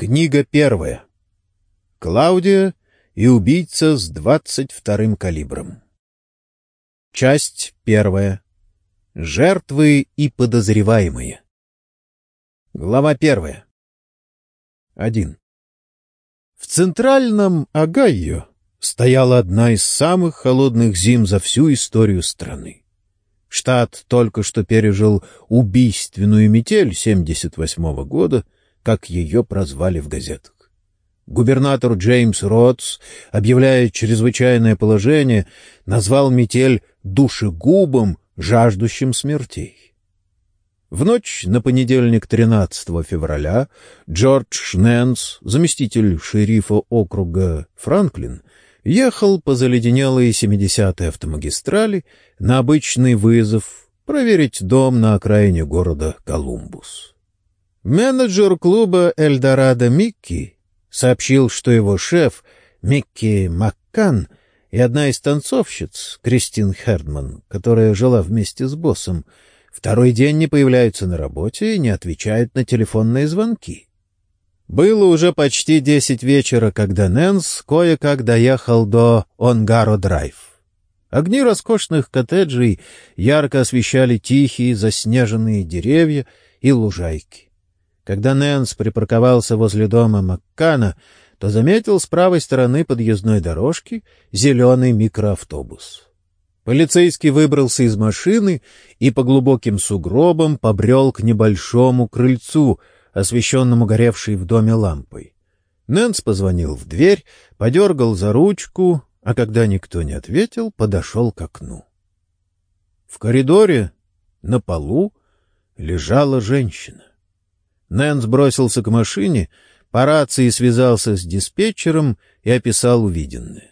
Книга первая. Клаудия и убийца с двадцать вторым калибром. Часть первая. Жертвы и подозреваемые. Глава первая. Один. В центральном Огайо стояла одна из самых холодных зим за всю историю страны. Штат только что пережил убийственную метель 78 -го года — как ее прозвали в газетах. Губернатор Джеймс Ротс, объявляя чрезвычайное положение, назвал метель душегубом, жаждущим смертей. В ночь на понедельник 13 февраля Джордж Нэнс, заместитель шерифа округа Франклин, ехал по заледенелой 70-й автомагистрали на обычный вызов проверить дом на окраине города Колумбус. Менеджер клуба «Эльдорадо» Микки сообщил, что его шеф Микки Маккан и одна из танцовщиц, Кристин Хердман, которая жила вместе с боссом, второй день не появляются на работе и не отвечают на телефонные звонки. Было уже почти десять вечера, когда Нэнс кое-как доехал до Онгаро-драйв. Огни роскошных коттеджей ярко освещали тихие заснеженные деревья и лужайки. Когда Нэнс припарковался возле дома Маккана, то заметил с правой стороны подъездной дорожки зеленый микроавтобус. Полицейский выбрался из машины и по глубоким сугробам побрел к небольшому крыльцу, освещенному горевшей в доме лампой. Нэнс позвонил в дверь, подергал за ручку, а когда никто не ответил, подошел к окну. В коридоре на полу лежала женщина. Нэнс бросился к машине, по рации связался с диспетчером и описал увиденное.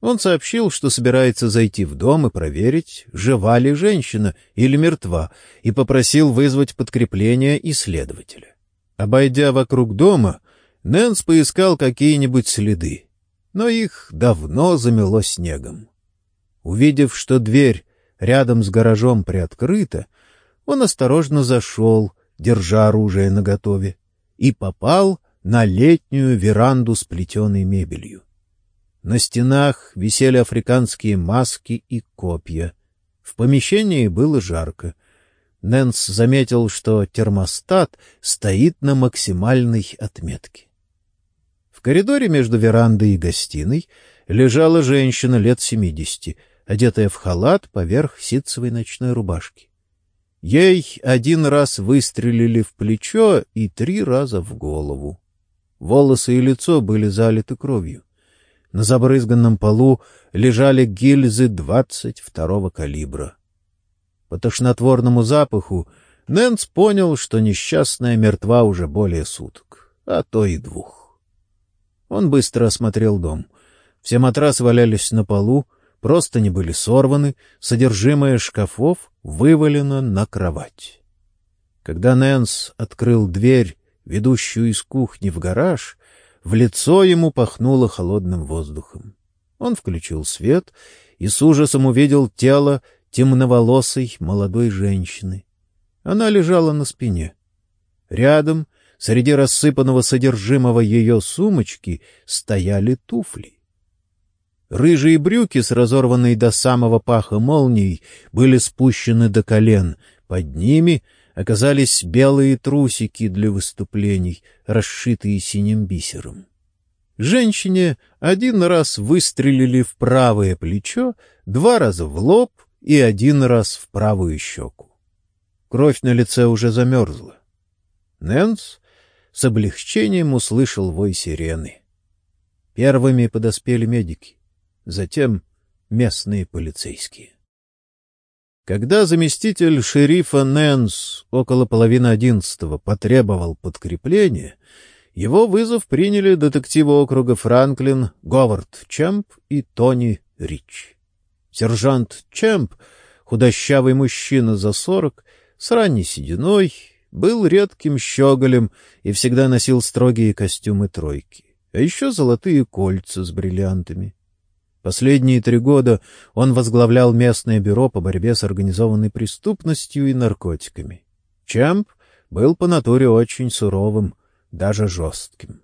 Он сообщил, что собирается зайти в дом и проверить, жива ли женщина или мертва, и попросил вызвать подкрепление и следователя. Обойдя вокруг дома, Нэнс поискал какие-нибудь следы, но их давно замело снегом. Увидев, что дверь рядом с гаражом приоткрыта, он осторожно зашел, держа оружие наготове, и попал на летнюю веранду с плетеной мебелью. На стенах висели африканские маски и копья. В помещении было жарко. Нэнс заметил, что термостат стоит на максимальной отметке. В коридоре между верандой и гостиной лежала женщина лет семидесяти, одетая в халат поверх ситцевой ночной рубашки. Ей один раз выстрелили в плечо и три раза в голову. Волосы и лицо были залиты кровью. На забрызганном полу лежали гильзы двадцать второго калибра. По тошнотворному запаху Нэнс понял, что несчастная мертва уже более суток, а то и двух. Он быстро осмотрел дом. Все матрасы валялись на полу, Простыни были сорваны, содержимое шкафов вывалено на кровать. Когда Нэнс открыл дверь, ведущую из кухни в гараж, в лицо ему пахнуло холодным воздухом. Он включил свет и с ужасом увидел тело темноволосой молодой женщины. Она лежала на спине. Рядом, среди рассыпанного содержимого ее сумочки, стояли туфли. Рыжие брюки с разорванной до самого паха молнией были спущены до колен. Под ними оказались белые трусики для выступлений, расшитые синим бисером. Женщине один раз выстрелили в правое плечо, два раза в лоб и один раз в правую щеку. Кровь на лице уже замерзла. Нэнс с облегчением услышал вой сирены. Первыми подоспели медики затем местные полицейские. Когда заместитель шерифа Нэнс около половины одиннадцатого потребовал подкрепления, его вызов приняли детективы округа Франклин Говард Чемп и Тони Рич. Сержант Чемп, худощавый мужчина за сорок, с ранней сединой, был редким щеголем и всегда носил строгие костюмы тройки, а еще золотые кольца с бриллиантами. Последние три года он возглавлял местное бюро по борьбе с организованной преступностью и наркотиками. Чамп был по натуре очень суровым, даже жестким.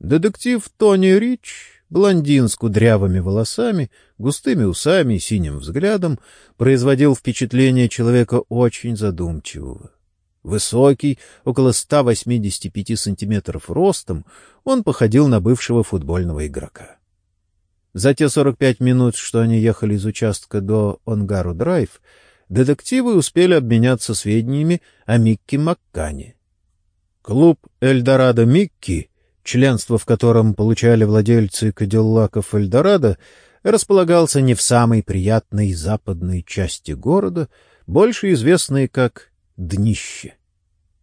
Детектив Тони Рич, блондин с кудрявыми волосами, густыми усами и синим взглядом, производил впечатление человека очень задумчивого. Высокий, около 185 сантиметров ростом, он походил на бывшего футбольного игрока. За те 45 минут, что они ехали из участка до Онгару-драйв, детективы успели обменяться сведениями о Микки Маккане. Клуб «Эльдорадо Микки», членство в котором получали владельцы кадиллаков «Эльдорадо», располагался не в самой приятной западной части города, больше известной как «Днище».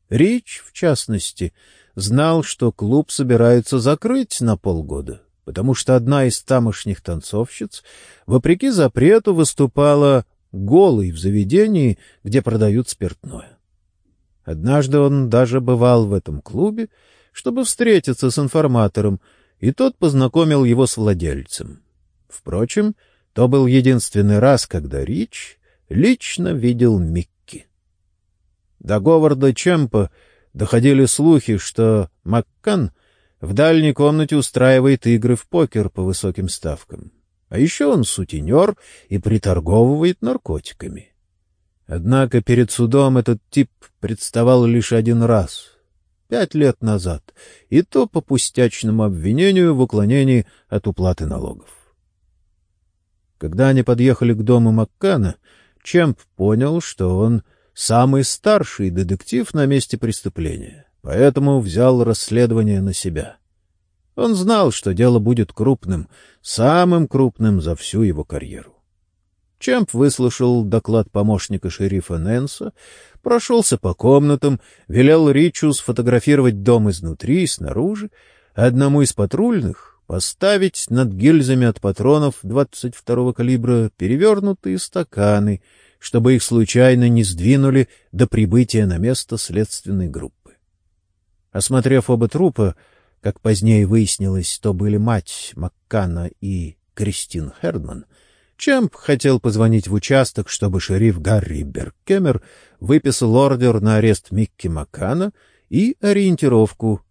Рич, в частности, знал, что клуб собираются закрыть на полгода, потому что одна из тамошних танцовщиц, вопреки запрету, выступала голой в заведении, где продают спиртное. Однажды он даже бывал в этом клубе, чтобы встретиться с информатором, и тот познакомил его с владельцем. Впрочем, то был единственный раз, когда Рич лично видел Микки. До Говарда Чемпа доходили слухи, что Маккан в дальней комнате устраивает игры в покер по высоким ставкам. А еще он сутенер и приторговывает наркотиками. Однако перед судом этот тип представал лишь один раз, пять лет назад, и то по пустячному обвинению в уклонении от уплаты налогов. Когда они подъехали к дому Маккана, Чемп понял, что он самый старший детектив на месте преступления, поэтому взял расследование на себя. Он знал, что дело будет крупным, самым крупным за всю его карьеру. Чемп выслушал доклад помощника шерифа Нэнса, прошелся по комнатам, велел Ричу сфотографировать дом изнутри и снаружи, одному из патрульных поставить над гильзами от патронов 22-го калибра перевернутые стаканы, чтобы их случайно не сдвинули до прибытия на место следственной группы. Осмотрев оба трупа, как позднее выяснилось, то были мать Маккана и Кристин Хердман, Чемп хотел позвонить в участок, чтобы шериф Гарри Беркемер выписал ордер на арест Микки Маккана и ориентировку,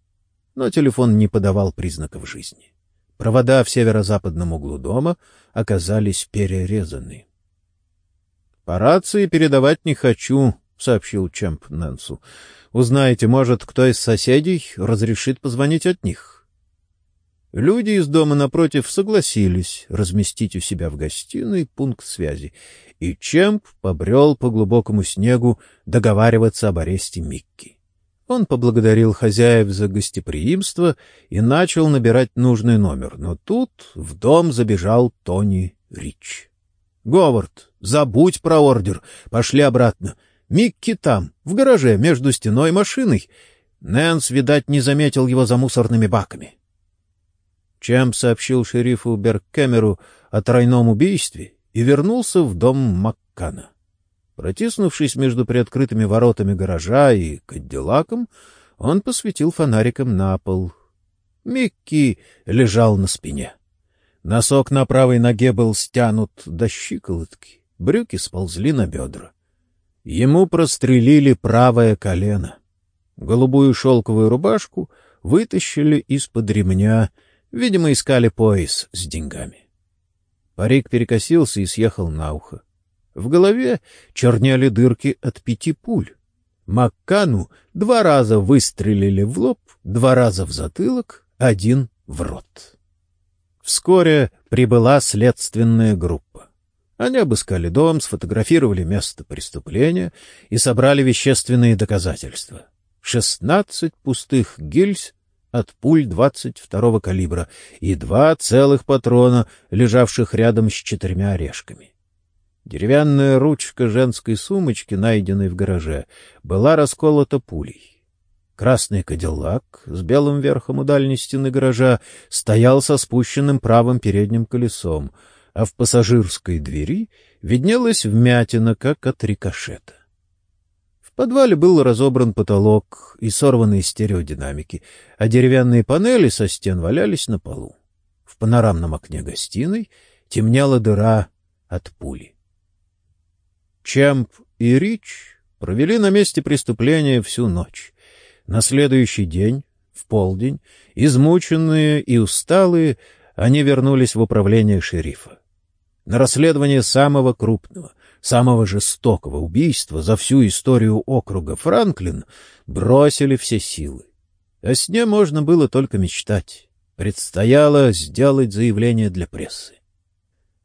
но телефон не подавал признаков жизни. Провода в северо-западном углу дома оказались перерезаны. — По рации передавать не хочу, — сообщил Чемп Нэнсу. — Узнаете, может, кто из соседей разрешит позвонить от них. Люди из дома напротив согласились разместить у себя в гостиной пункт связи, и Чемп побрел по глубокому снегу договариваться об аресте Микки. Он поблагодарил хозяев за гостеприимство и начал набирать нужный номер, но тут в дом забежал Тони Рич. — Говард, забудь про ордер, пошли обратно. Микки там, в гараже, между стеной и машиной. Нэнс, видать, не заметил его за мусорными баками. — чем сообщил шерифу Берккемеру о тройном убийстве и вернулся в дом Маккана. Протиснувшись между приоткрытыми воротами гаража и кадиллаком, он посветил фонариком на пол. Микки лежал на спине. Носок на правой ноге был стянут до щиколотки, брюки сползли на бедра. Ему прострелили правое колено. Голубую шелковую рубашку вытащили из-под ремня — Видимо, искали пояс с деньгами. Парик перекосился и съехал на ухо. В голове чернели дырки от пяти пуль. Маккану два раза выстрелили в лоб, два раза в затылок, один в рот. Вскоре прибыла следственная группа. Они обыскали дом, сфотографировали место преступления и собрали вещественные доказательства. Шестнадцать пустых гильз от пуль 22-го калибра и два целых патрона, лежавших рядом с четырьмя орешками. Деревянная ручка женской сумочки, найденной в гараже, была расколота пулей. Красный кадиллак с белым верхом у дальней стены гаража стоял со спущенным правым передним колесом, а в пассажирской двери виднелась вмятина, как от рикошета. В подвале был разобран потолок и сорванные стереодинамики, а деревянные панели со стен валялись на полу. В панорамном окне гостиной темнела дыра от пули. Чемп и Рич провели на месте преступления всю ночь. На следующий день В полдень, измученные и усталые, они вернулись в управление шерифа. На расследование самого крупного, самого жестокого убийства за всю историю округа Франклин бросили все силы. О сне можно было только мечтать. Предстояло сделать заявление для прессы.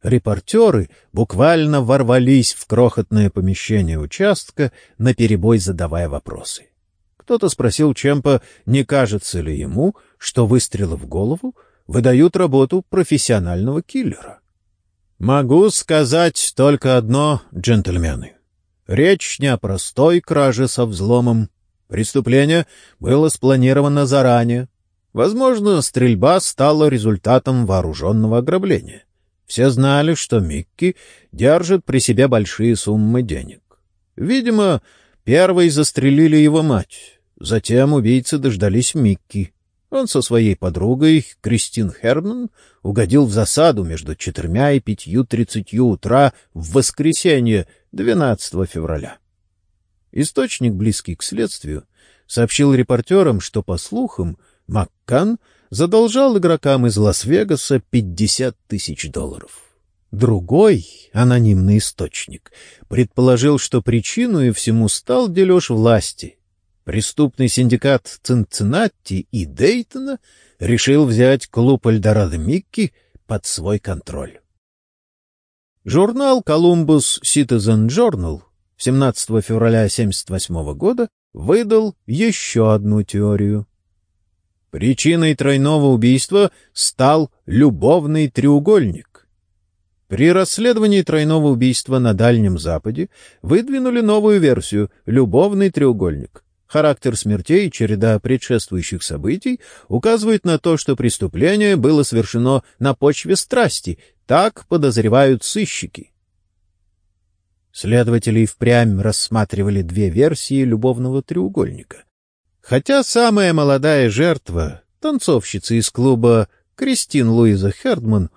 Репортеры буквально ворвались в крохотное помещение участка, наперебой задавая вопросы. Кто-то спросил Чемпа, не кажется ли ему, что выстрелы в голову выдают работу профессионального киллера. «Могу сказать только одно, джентльмены. Речь не о простой краже со взломом. Преступление было спланировано заранее. Возможно, стрельба стала результатом вооруженного ограбления. Все знали, что Микки держит при себе большие суммы денег. Видимо, первой застрелили его мать. Затем убийцы дождались Микки. Он со своей подругой, Кристин Херман, угодил в засаду между четырьмя и пятью тридцатью утра в воскресенье, 12 февраля. Источник, близкий к следствию, сообщил репортерам, что, по слухам, Маккан задолжал игрокам из Лас-Вегаса 50 тысяч долларов. Другой, анонимный источник, предположил, что причиной всему стал дележ власти. Преступный синдикат Цинциннати и Дейтона решил взять клуб Эльдорадо Микки под свой контроль. Журнал «Колумбус Citizen Journal» 17 февраля 1978 года выдал еще одну теорию. Причиной тройного убийства стал любовный треугольник. При расследовании тройного убийства на Дальнем Западе выдвинули новую версию — любовный треугольник. Характер смертей череда предшествующих событий указывают на то, что преступление было совершено на почве страсти, так подозревают сыщики. Следователи впрямь рассматривали две версии любовного треугольника. Хотя самая молодая жертва, танцовщица из клуба Кристин Луиза Хердман,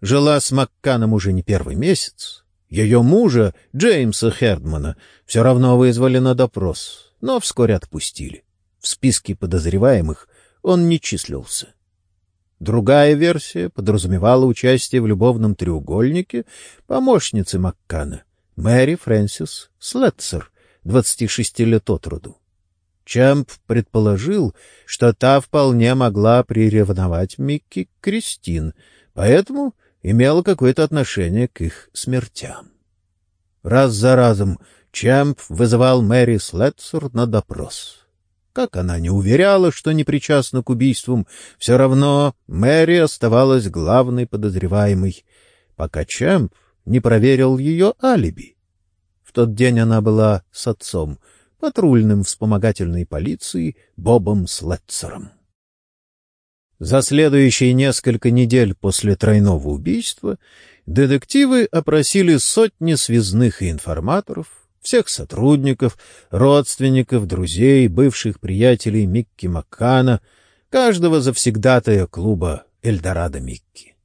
жила с Макканом уже не первый месяц, ее мужа, Джеймса Хердмана, все равно вызвали на допрос, но вскоре отпустили. В списке подозреваемых он не числился. Другая версия подразумевала участие в любовном треугольнике помощницы Маккана, Мэри Фрэнсис Слетцер, 26 лет от роду. Чамп предположил, что та вполне могла приревновать Микки Кристин, поэтому имела какое-то отношение к их смертям. Раз за разом Чамп вызывал Мэри Слетсер на допрос. Как она не уверяла, что не причастна к убийствам, все равно Мэри оставалась главной подозреваемой, пока Чамп не проверил ее алиби. В тот день она была с отцом — патрульным вспомогательной полиции Бобом Слетцером. За следующие несколько недель после тройного убийства детективы опросили сотни связных и информаторов, всех сотрудников, родственников, друзей, бывших приятелей Микки Маккана, каждого завсегдатая клуба «Эльдорадо Микки».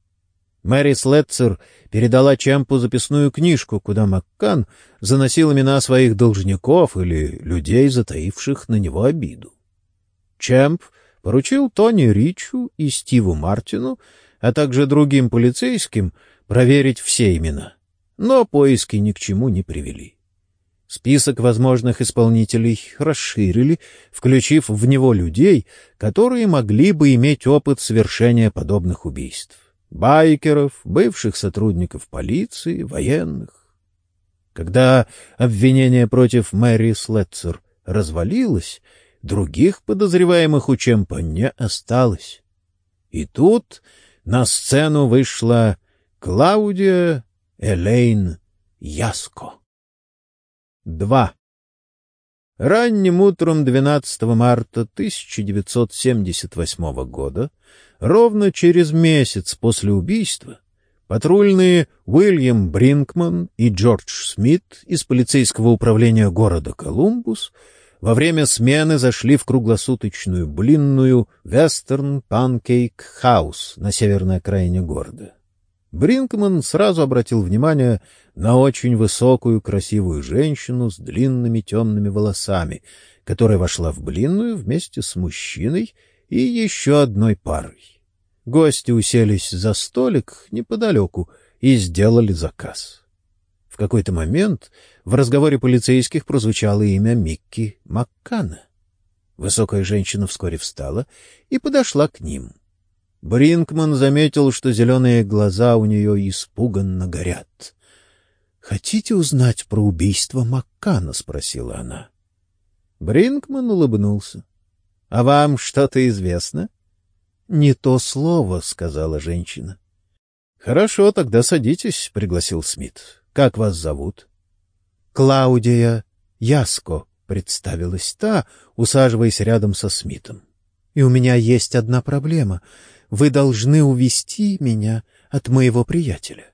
Мэри Слетцер передала Чемпу записную книжку, куда Маккан заносил имена своих должников или людей, затаивших на него обиду. Чемп поручил Тони Ричу и Стиву Мартину, а также другим полицейским, проверить все имена. Но поиски ни к чему не привели. Список возможных исполнителей расширили, включив в него людей, которые могли бы иметь опыт совершения подобных убийств байкеров, бывших сотрудников полиции, военных. Когда обвинение против Мэри Слетцер развалилось, других подозреваемых у Чемпа не осталось. И тут на сцену вышла Клаудия Элейн Яско. 2. Ранним утром 12 марта 1978 года Ровно через месяц после убийства патрульные Уильям Бринкман и Джордж Смит из полицейского управления города Колумбус во время смены зашли в круглосуточную блинную Western Pancake House на северной окраине города. Бринкман сразу обратил внимание на очень высокую красивую женщину с длинными темными волосами, которая вошла в блинную вместе с мужчиной и еще одной парой. Гости уселись за столик неподалеку и сделали заказ. В какой-то момент в разговоре полицейских прозвучало имя Микки Маккана. Высокая женщина вскоре встала и подошла к ним. Бринкман заметил, что зеленые глаза у нее испуганно горят. — Хотите узнать про убийство Маккана? — спросила она. Бринкман улыбнулся. — А вам что-то известно? — Не то слово, — сказала женщина. — Хорошо, тогда садитесь, — пригласил Смит. — Как вас зовут? — Клаудия Яско, — представилась та, усаживаясь рядом со Смитом. — И у меня есть одна проблема. Вы должны увести меня от моего приятеля.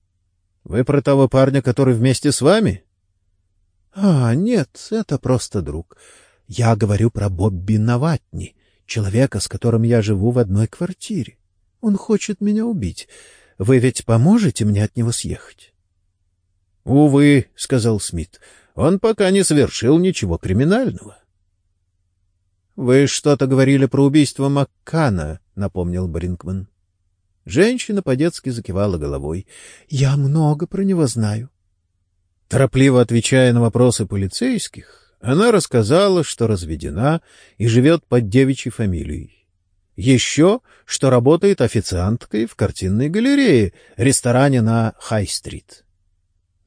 — Вы про того парня, который вместе с вами? — А, нет, это просто друг. Я говорю про Бобби Наватни, человека, с которым я живу в одной квартире. Он хочет меня убить. Вы ведь поможете мне от него съехать? — Увы, — сказал Смит, — он пока не совершил ничего криминального. — Вы что-то говорили про убийство Маккана, — напомнил Бринкман. Женщина по-детски закивала головой. — Я много про него знаю. Торопливо отвечая на вопросы полицейских, она рассказала, что разведена и живет под девичьей фамилией. Еще, что работает официанткой в картинной галерее, ресторане на Хай-стрит.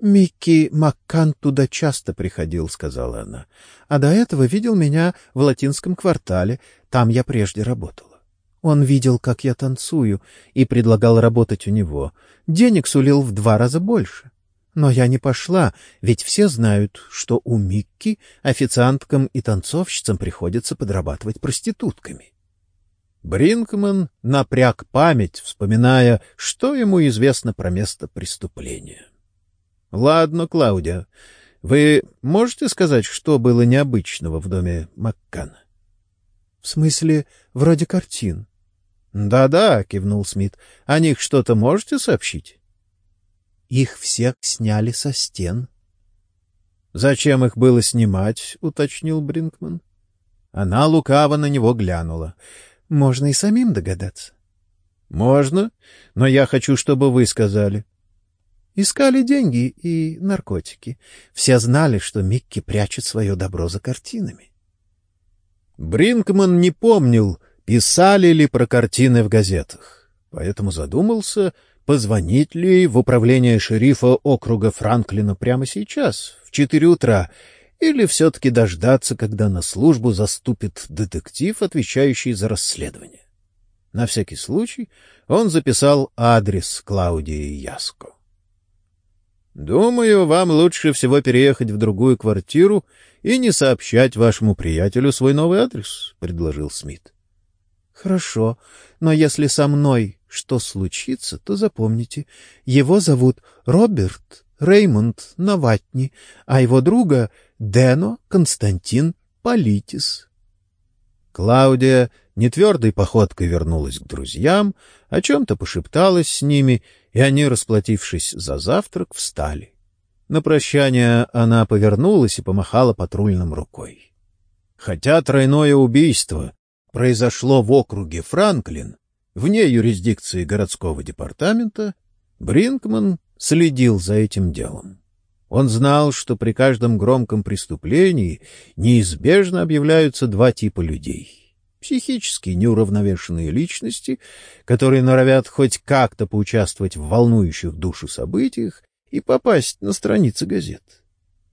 «Микки Маккан туда часто приходил», — сказала она. «А до этого видел меня в латинском квартале, там я прежде работала. Он видел, как я танцую, и предлагал работать у него. Денег сулил в два раза больше. Но я не пошла, ведь все знают, что у Микки официанткам и танцовщицам приходится подрабатывать проститутками». Бринкман напряг память, вспоминая, что ему известно про место преступления. — Ладно, Клаудия, вы можете сказать, что было необычного в доме Маккана? — В смысле, вроде картин? Да — Да-да, — кивнул Смит. — О них что-то можете сообщить? — Их всех сняли со стен. — Зачем их было снимать? — уточнил Бринкман. Она лукаво на него глянула. — Можно и самим догадаться. — Можно, но я хочу, чтобы вы сказали. Искали деньги и наркотики. Все знали, что Микки прячет свое добро за картинами. Бринкман не помнил, писали ли про картины в газетах, поэтому задумался, позвонить ли в управление шерифа округа Франклина прямо сейчас, в четыре утра, или все-таки дождаться, когда на службу заступит детектив, отвечающий за расследование. На всякий случай он записал адрес Клаудии Яско. Думаю, вам лучше всего переехать в другую квартиру и не сообщать вашему приятелю свой новый адрес, — предложил Смит. — Хорошо, но если со мной что случится, то запомните, его зовут Роберт Реймонд Наватни, а его друга — Дено Константин Политис. Клаудия нетвердой походкой вернулась к друзьям, о чем-то пошепталась с ними — и они, расплатившись за завтрак, встали. На прощание она повернулась и помахала патрульным рукой. Хотя тройное убийство произошло в округе Франклин, вне юрисдикции городского департамента, Бринкман следил за этим делом. Он знал, что при каждом громком преступлении неизбежно объявляются два типа людей психически неуравновешенные личности, которые норовят хоть как-то поучаствовать в волнующих душу событиях и попасть на страницы газет.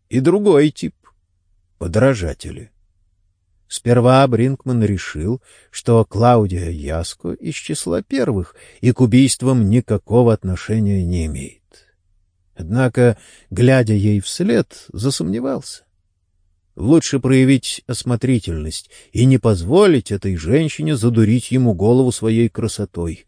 И другой тип — подражатели. Сперва Бринкман решил, что Клаудия Яско из числа первых и к убийствам никакого отношения не имеет. Однако, глядя ей вслед, засомневался. Лучше проявить осмотрительность и не позволить этой женщине задурить ему голову своей красотой.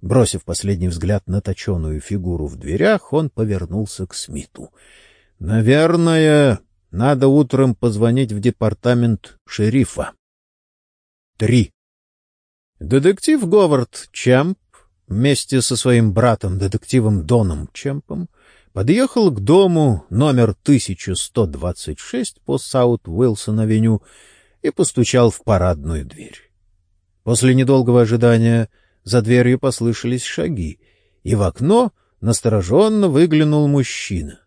Бросив последний взгляд на точеную фигуру в дверях, он повернулся к Смиту. — Наверное, надо утром позвонить в департамент шерифа. Три. Детектив Говард Чемп вместе со своим братом, детективом Доном Чемпом, подъехал к дому номер 1126 по Саут-Уилсон-авеню и постучал в парадную дверь. После недолгого ожидания за дверью послышались шаги, и в окно настороженно выглянул мужчина.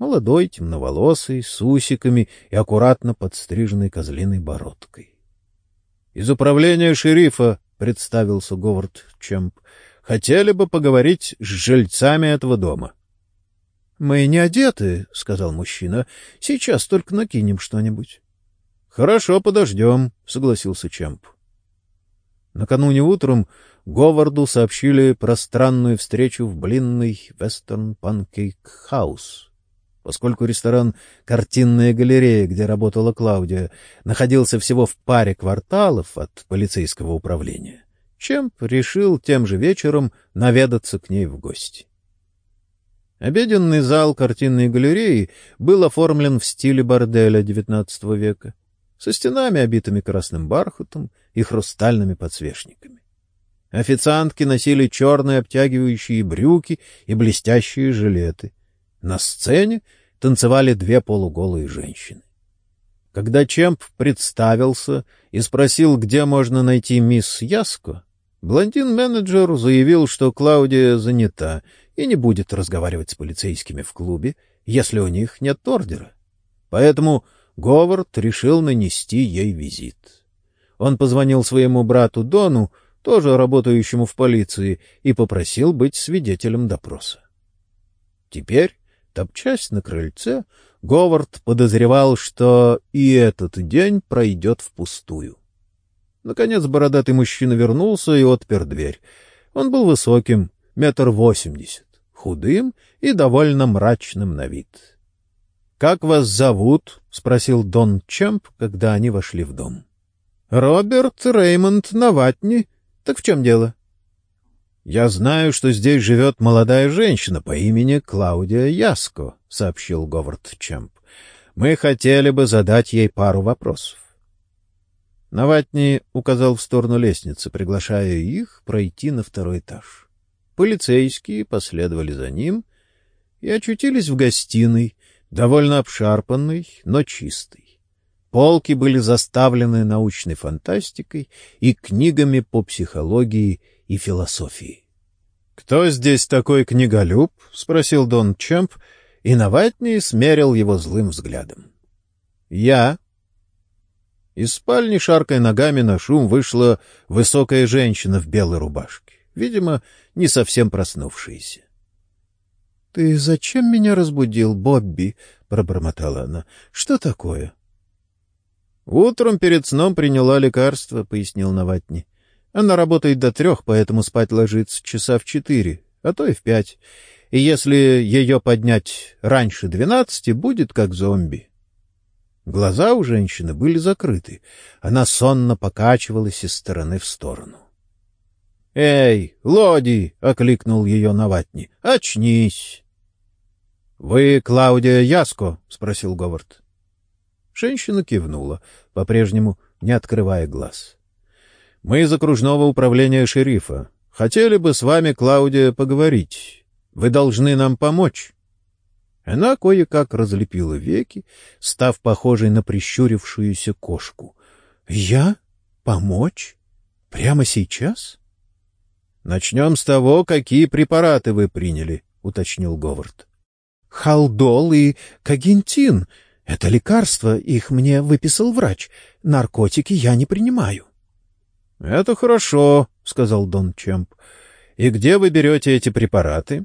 Молодой, темноволосый, с усиками и аккуратно подстриженной козлиной бородкой. — Из управления шерифа, — представился Говард Чемп, — хотели бы поговорить с жильцами этого дома. — Мы не одеты, — сказал мужчина. — Сейчас только накинем что-нибудь. — Хорошо, подождем, — согласился Чемп. Накануне утром Говарду сообщили про странную встречу в блинной Western Pancake House. Поскольку ресторан «Картинная галерея», где работала Клаудия, находился всего в паре кварталов от полицейского управления, Чемп решил тем же вечером наведаться к ней в гости. Обеденный зал картинной галереи был оформлен в стиле борделя XIX века, со стенами, обитыми красным бархатом и хрустальными подсвечниками. Официантки носили черные обтягивающие брюки и блестящие жилеты. На сцене танцевали две полуголые женщины. Когда Чемп представился и спросил, где можно найти мисс Яско, блондин-менеджер заявил, что Клаудия занята и не будет разговаривать с полицейскими в клубе, если у них нет ордера. Поэтому Говард решил нанести ей визит. Он позвонил своему брату Дону, тоже работающему в полиции, и попросил быть свидетелем допроса. Теперь, топчась на крыльце, Говард подозревал, что и этот день пройдет впустую. Наконец бородатый мужчина вернулся и отпер дверь. Он был высоким, метр восемьдесят, худым и довольно мрачным на вид. «Как вас зовут?» — спросил Дон Чемп, когда они вошли в дом. «Роберт Реймонд Наватни. Так в чем дело?» «Я знаю, что здесь живет молодая женщина по имени Клаудия Яско», — сообщил Говард Чемп. «Мы хотели бы задать ей пару вопросов». Наватни указал в сторону лестницы, приглашая их пройти на второй этаж. Полицейские последовали за ним и очутились в гостиной, довольно обшарпанный, но чистый. Полки были заставлены научной фантастикой и книгами по психологии и философии. «Кто здесь такой книголюб?» — спросил Дон Чемп, и Наватни смерил его злым взглядом. «Я». Из спальни, шаркой ногами на шум, вышла высокая женщина в белой рубашке, видимо, не совсем проснувшаяся. — Ты зачем меня разбудил, Бобби? — пробормотала она. — Что такое? — Утром перед сном приняла лекарство, — пояснил Наватни. — Она работает до трех, поэтому спать ложится часа в четыре, а то и в пять. И если ее поднять раньше двенадцати, будет как зомби. Глаза у женщины были закрыты. Она сонно покачивалась из стороны в сторону. — Эй, Лоди! — окликнул ее Наватни. — Очнись! — Вы Клаудия Яско? — спросил Говард. Женщина кивнула, по-прежнему не открывая глаз. — Мы из окружного управления шерифа. Хотели бы с вами, Клаудия, поговорить. Вы должны нам помочь. Она кое-как разлепила веки, став похожей на прищурившуюся кошку. — Я? Помочь? Прямо сейчас? — Начнем с того, какие препараты вы приняли, — уточнил Говард. — Халдол и кагентин. Это лекарства, их мне выписал врач. Наркотики я не принимаю. — Это хорошо, — сказал Дон Чемп. — И где вы берете эти препараты?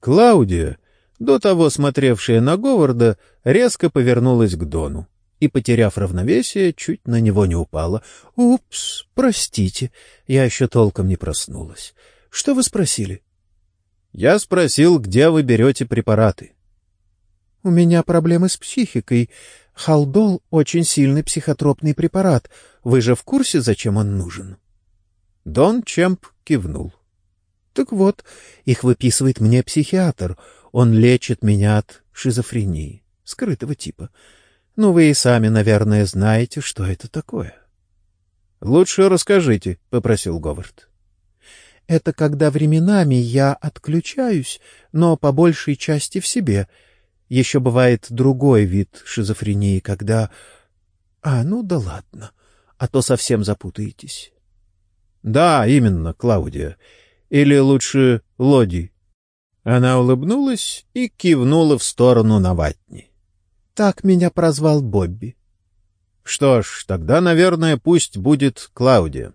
Клаудия, до того смотревшая на Говарда, резко повернулась к Дону и, потеряв равновесие, чуть на него не упала. — Упс, простите, я еще толком не проснулась. Что вы спросили? — Я спросил, где вы берете препараты. — У меня проблемы с психикой. Халдол — очень сильный психотропный препарат. Вы же в курсе, зачем он нужен? Дон Чемп кивнул. — Так вот, их выписывает мне психиатр. Он лечит меня от шизофрении, скрытого типа. — ну, вы и сами, наверное, знаете, что это такое. — Лучше расскажите, — попросил Говард. — Это когда временами я отключаюсь, но по большей части в себе. Еще бывает другой вид шизофрении, когда... А, ну да ладно, а то совсем запутаетесь. Да, именно, Клаудия. Или лучше Лоди. Она улыбнулась и кивнула в сторону Наватни. Так меня прозвал Бобби. Что ж, тогда, наверное, пусть будет Клаудия.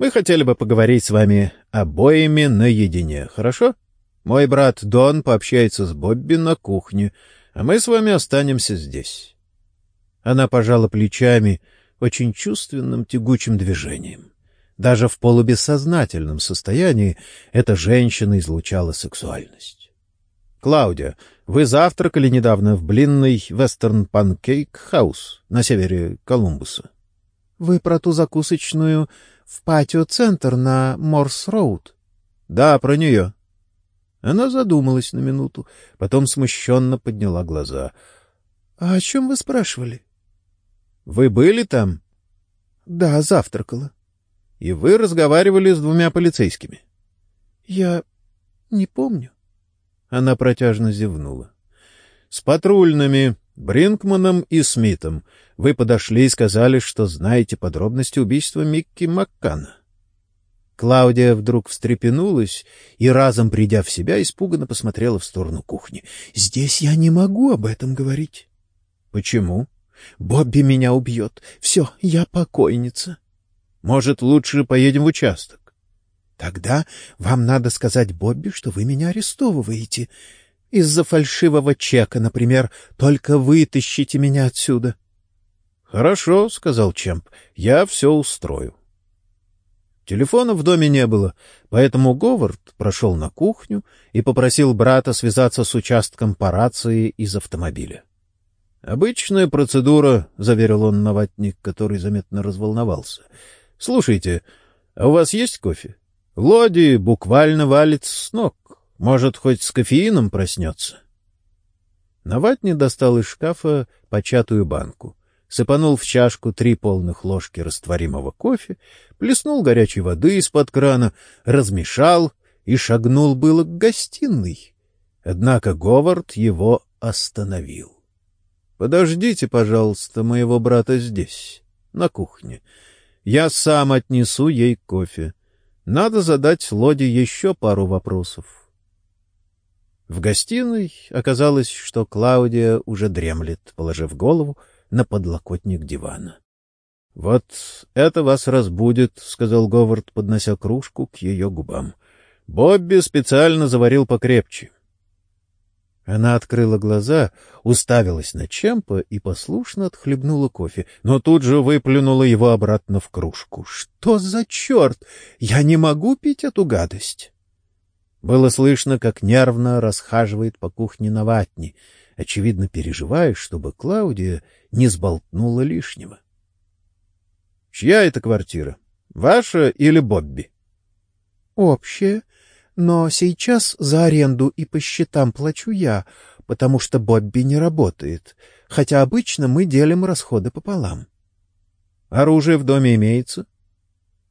Мы хотели бы поговорить с вами обоими наедине, хорошо? Мой брат Дон пообщается с Бобби на кухне, а мы с вами останемся здесь. Она пожала плечами очень чувственным тягучим движением. Даже в полубессознательном состоянии эта женщина излучала сексуальность. — Клаудия, вы завтракали недавно в блинной Western Pancake House на севере Колумбуса. — Вы про ту закусочную в патио-центр на Морс-Роуд? — Да, про нее. Она задумалась на минуту, потом смущенно подняла глаза. — А о чем вы спрашивали? — Вы были там? — Да, завтракала. — И вы разговаривали с двумя полицейскими? — Я не помню. Она протяжно зевнула. — С патрульными, Бринкманом и Смитом. Вы подошли и сказали, что знаете подробности убийства Микки Маккана. Клаудия вдруг встрепенулась и, разом придя в себя, испуганно посмотрела в сторону кухни. — Здесь я не могу об этом говорить. — Почему? — Бобби меня убьет. Все, я покойница. — Может, лучше поедем в участок? — Тогда вам надо сказать Бобби, что вы меня арестовываете. Из-за фальшивого чека, например. Только вытащите меня отсюда. — Хорошо, — сказал Чемп, — я все устрою. Телефона в доме не было, поэтому Говард прошел на кухню и попросил брата связаться с участком по рации из автомобиля. «Обычная процедура», — заверил он наватник, который заметно разволновался. «Слушайте, а у вас есть кофе? Лоди буквально валит с ног. Может, хоть с кофеином проснется?» Наватни достал из шкафа початую банку сыпанул в чашку три полных ложки растворимого кофе, плеснул горячей воды из-под крана, размешал и шагнул было к гостиной. Однако Говард его остановил. — Подождите, пожалуйста, моего брата здесь, на кухне. Я сам отнесу ей кофе. Надо задать Лоде еще пару вопросов. В гостиной оказалось, что Клаудия уже дремлет, положив голову на подлокотник дивана. — Вот это вас разбудит, — сказал Говард, поднося кружку к ее губам. — Бобби специально заварил покрепче. Она открыла глаза, уставилась на Чемпа и послушно отхлебнула кофе, но тут же выплюнула его обратно в кружку. — Что за черт? Я не могу пить эту гадость! Было слышно, как нервно расхаживает по кухне на ватни — очевидно переживая, чтобы Клаудия не сболтнула лишнего. — Чья это квартира? Ваша или Бобби? — Общая, но сейчас за аренду и по счетам плачу я, потому что Бобби не работает, хотя обычно мы делим расходы пополам. — Оружие в доме имеется?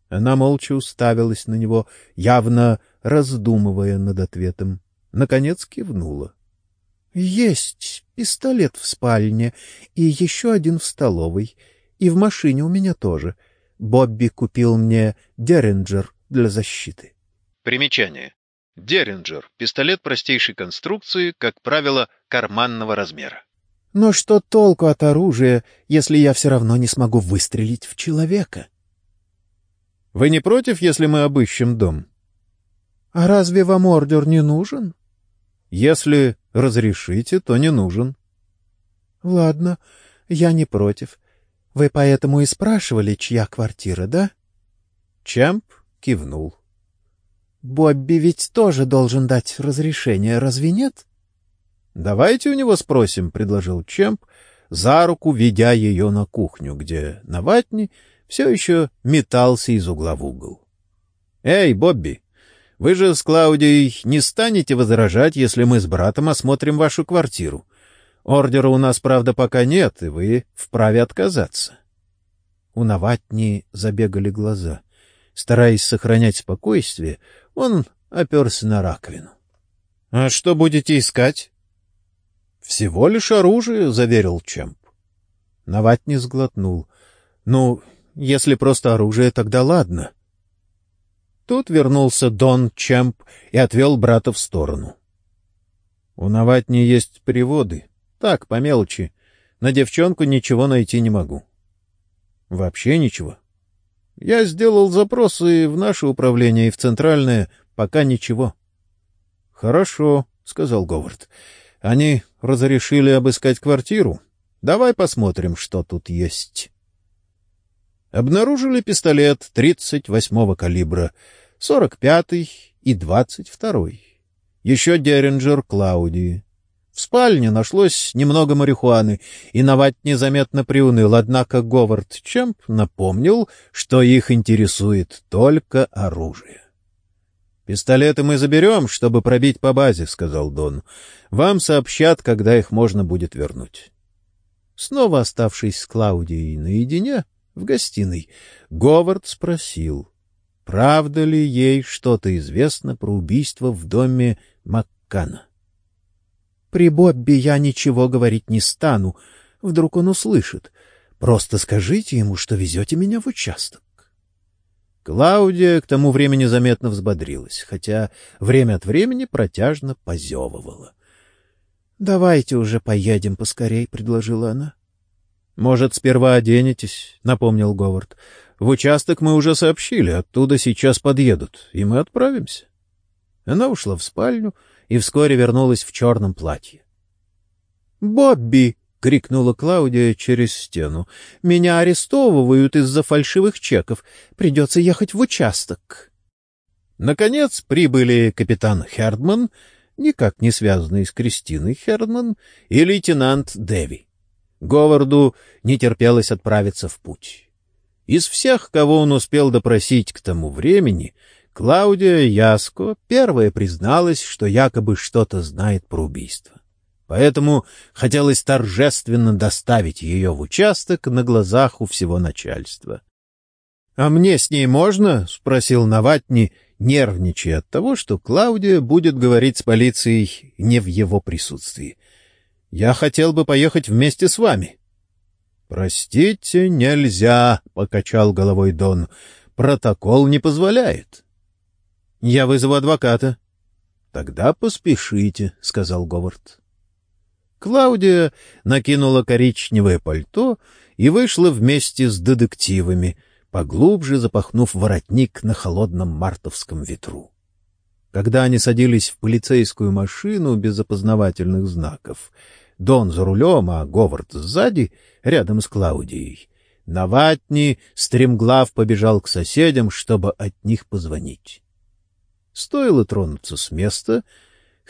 Она молча уставилась на него, явно раздумывая над ответом. Наконец кивнула. Есть пистолет в спальне и еще один в столовой. И в машине у меня тоже. Бобби купил мне Деринджер для защиты. Примечание. Деринджер — пистолет простейшей конструкции, как правило, карманного размера. Но что толку от оружия, если я все равно не смогу выстрелить в человека? Вы не против, если мы обыщем дом? А разве вам ордер не нужен? Если разрешите, то не нужен. — Ладно, я не против. Вы поэтому и спрашивали, чья квартира, да? Чамп кивнул. — Бобби ведь тоже должен дать разрешение, разве нет? — Давайте у него спросим, — предложил Чемп, за руку ведя ее на кухню, где на ватне все еще метался из угла в угол. — Эй, Бобби! — вы же с Клаудией не станете возражать, если мы с братом осмотрим вашу квартиру. Ордера у нас, правда, пока нет, и вы вправе отказаться. У Наватни забегали глаза. Стараясь сохранять спокойствие, он оперся на раковину. — А что будете искать? — Всего лишь оружие, — заверил Чемп. Наватни сглотнул. — Ну, если просто оружие, тогда ладно. Тут вернулся Дон Чемп и отвел брата в сторону. — У Наватни есть переводы. Так, по мелочи. На девчонку ничего найти не могу. — Вообще ничего? — Я сделал запросы в наше управление и в центральное, пока ничего. — Хорошо, — сказал Говард. — Они разрешили обыскать квартиру. Давай посмотрим, что тут есть. Обнаружили пистолет 38-го калибра, 45-й и 22-й. Еще Деринджер Клаудии. В спальне нашлось немного марихуаны, и Навать незаметно приуныл, однако Говард Чемп напомнил, что их интересует только оружие. «Пистолеты мы заберем, чтобы пробить по базе», — сказал Дон. «Вам сообщат, когда их можно будет вернуть». Снова оставшись с Клаудией наедине, в гостиной, Говард спросил, правда ли ей что-то известно про убийство в доме Маккана. При Бобби я ничего говорить не стану. Вдруг он услышит. Просто скажите ему, что везете меня в участок. Клаудия к тому времени заметно взбодрилась, хотя время от времени протяжно позевывала. — Давайте уже поедем поскорей, — предложила она. — Может, сперва оденетесь, — напомнил Говард. — В участок мы уже сообщили, оттуда сейчас подъедут, и мы отправимся. Она ушла в спальню, — и вскоре вернулась в черном платье. «Бобби!» — крикнула Клаудия через стену. «Меня арестовывают из-за фальшивых чеков. Придется ехать в участок». Наконец прибыли капитан Хердман, никак не связанный с Кристиной Хердман, и лейтенант Дэви. Говарду не терпелось отправиться в путь. Из всех, кого он успел допросить к тому времени, Клаудия Яско первая призналась, что якобы что-то знает про убийство. Поэтому хотелось торжественно доставить ее в участок на глазах у всего начальства. — А мне с ней можно? — спросил Наватни, нервничая от того, что Клаудия будет говорить с полицией не в его присутствии. — Я хотел бы поехать вместе с вами. — Простите, нельзя, — покачал головой Дон. — Протокол не позволяет. — я вызову адвоката. — Тогда поспешите, — сказал Говард. Клаудия накинула коричневое пальто и вышла вместе с детективами, поглубже запахнув воротник на холодном мартовском ветру. Когда они садились в полицейскую машину без опознавательных знаков, Дон за рулем, а Говард сзади, рядом с Клаудией, Наватни стремглав побежал к соседям, чтобы от них позвонить. Стоило тронуться с места,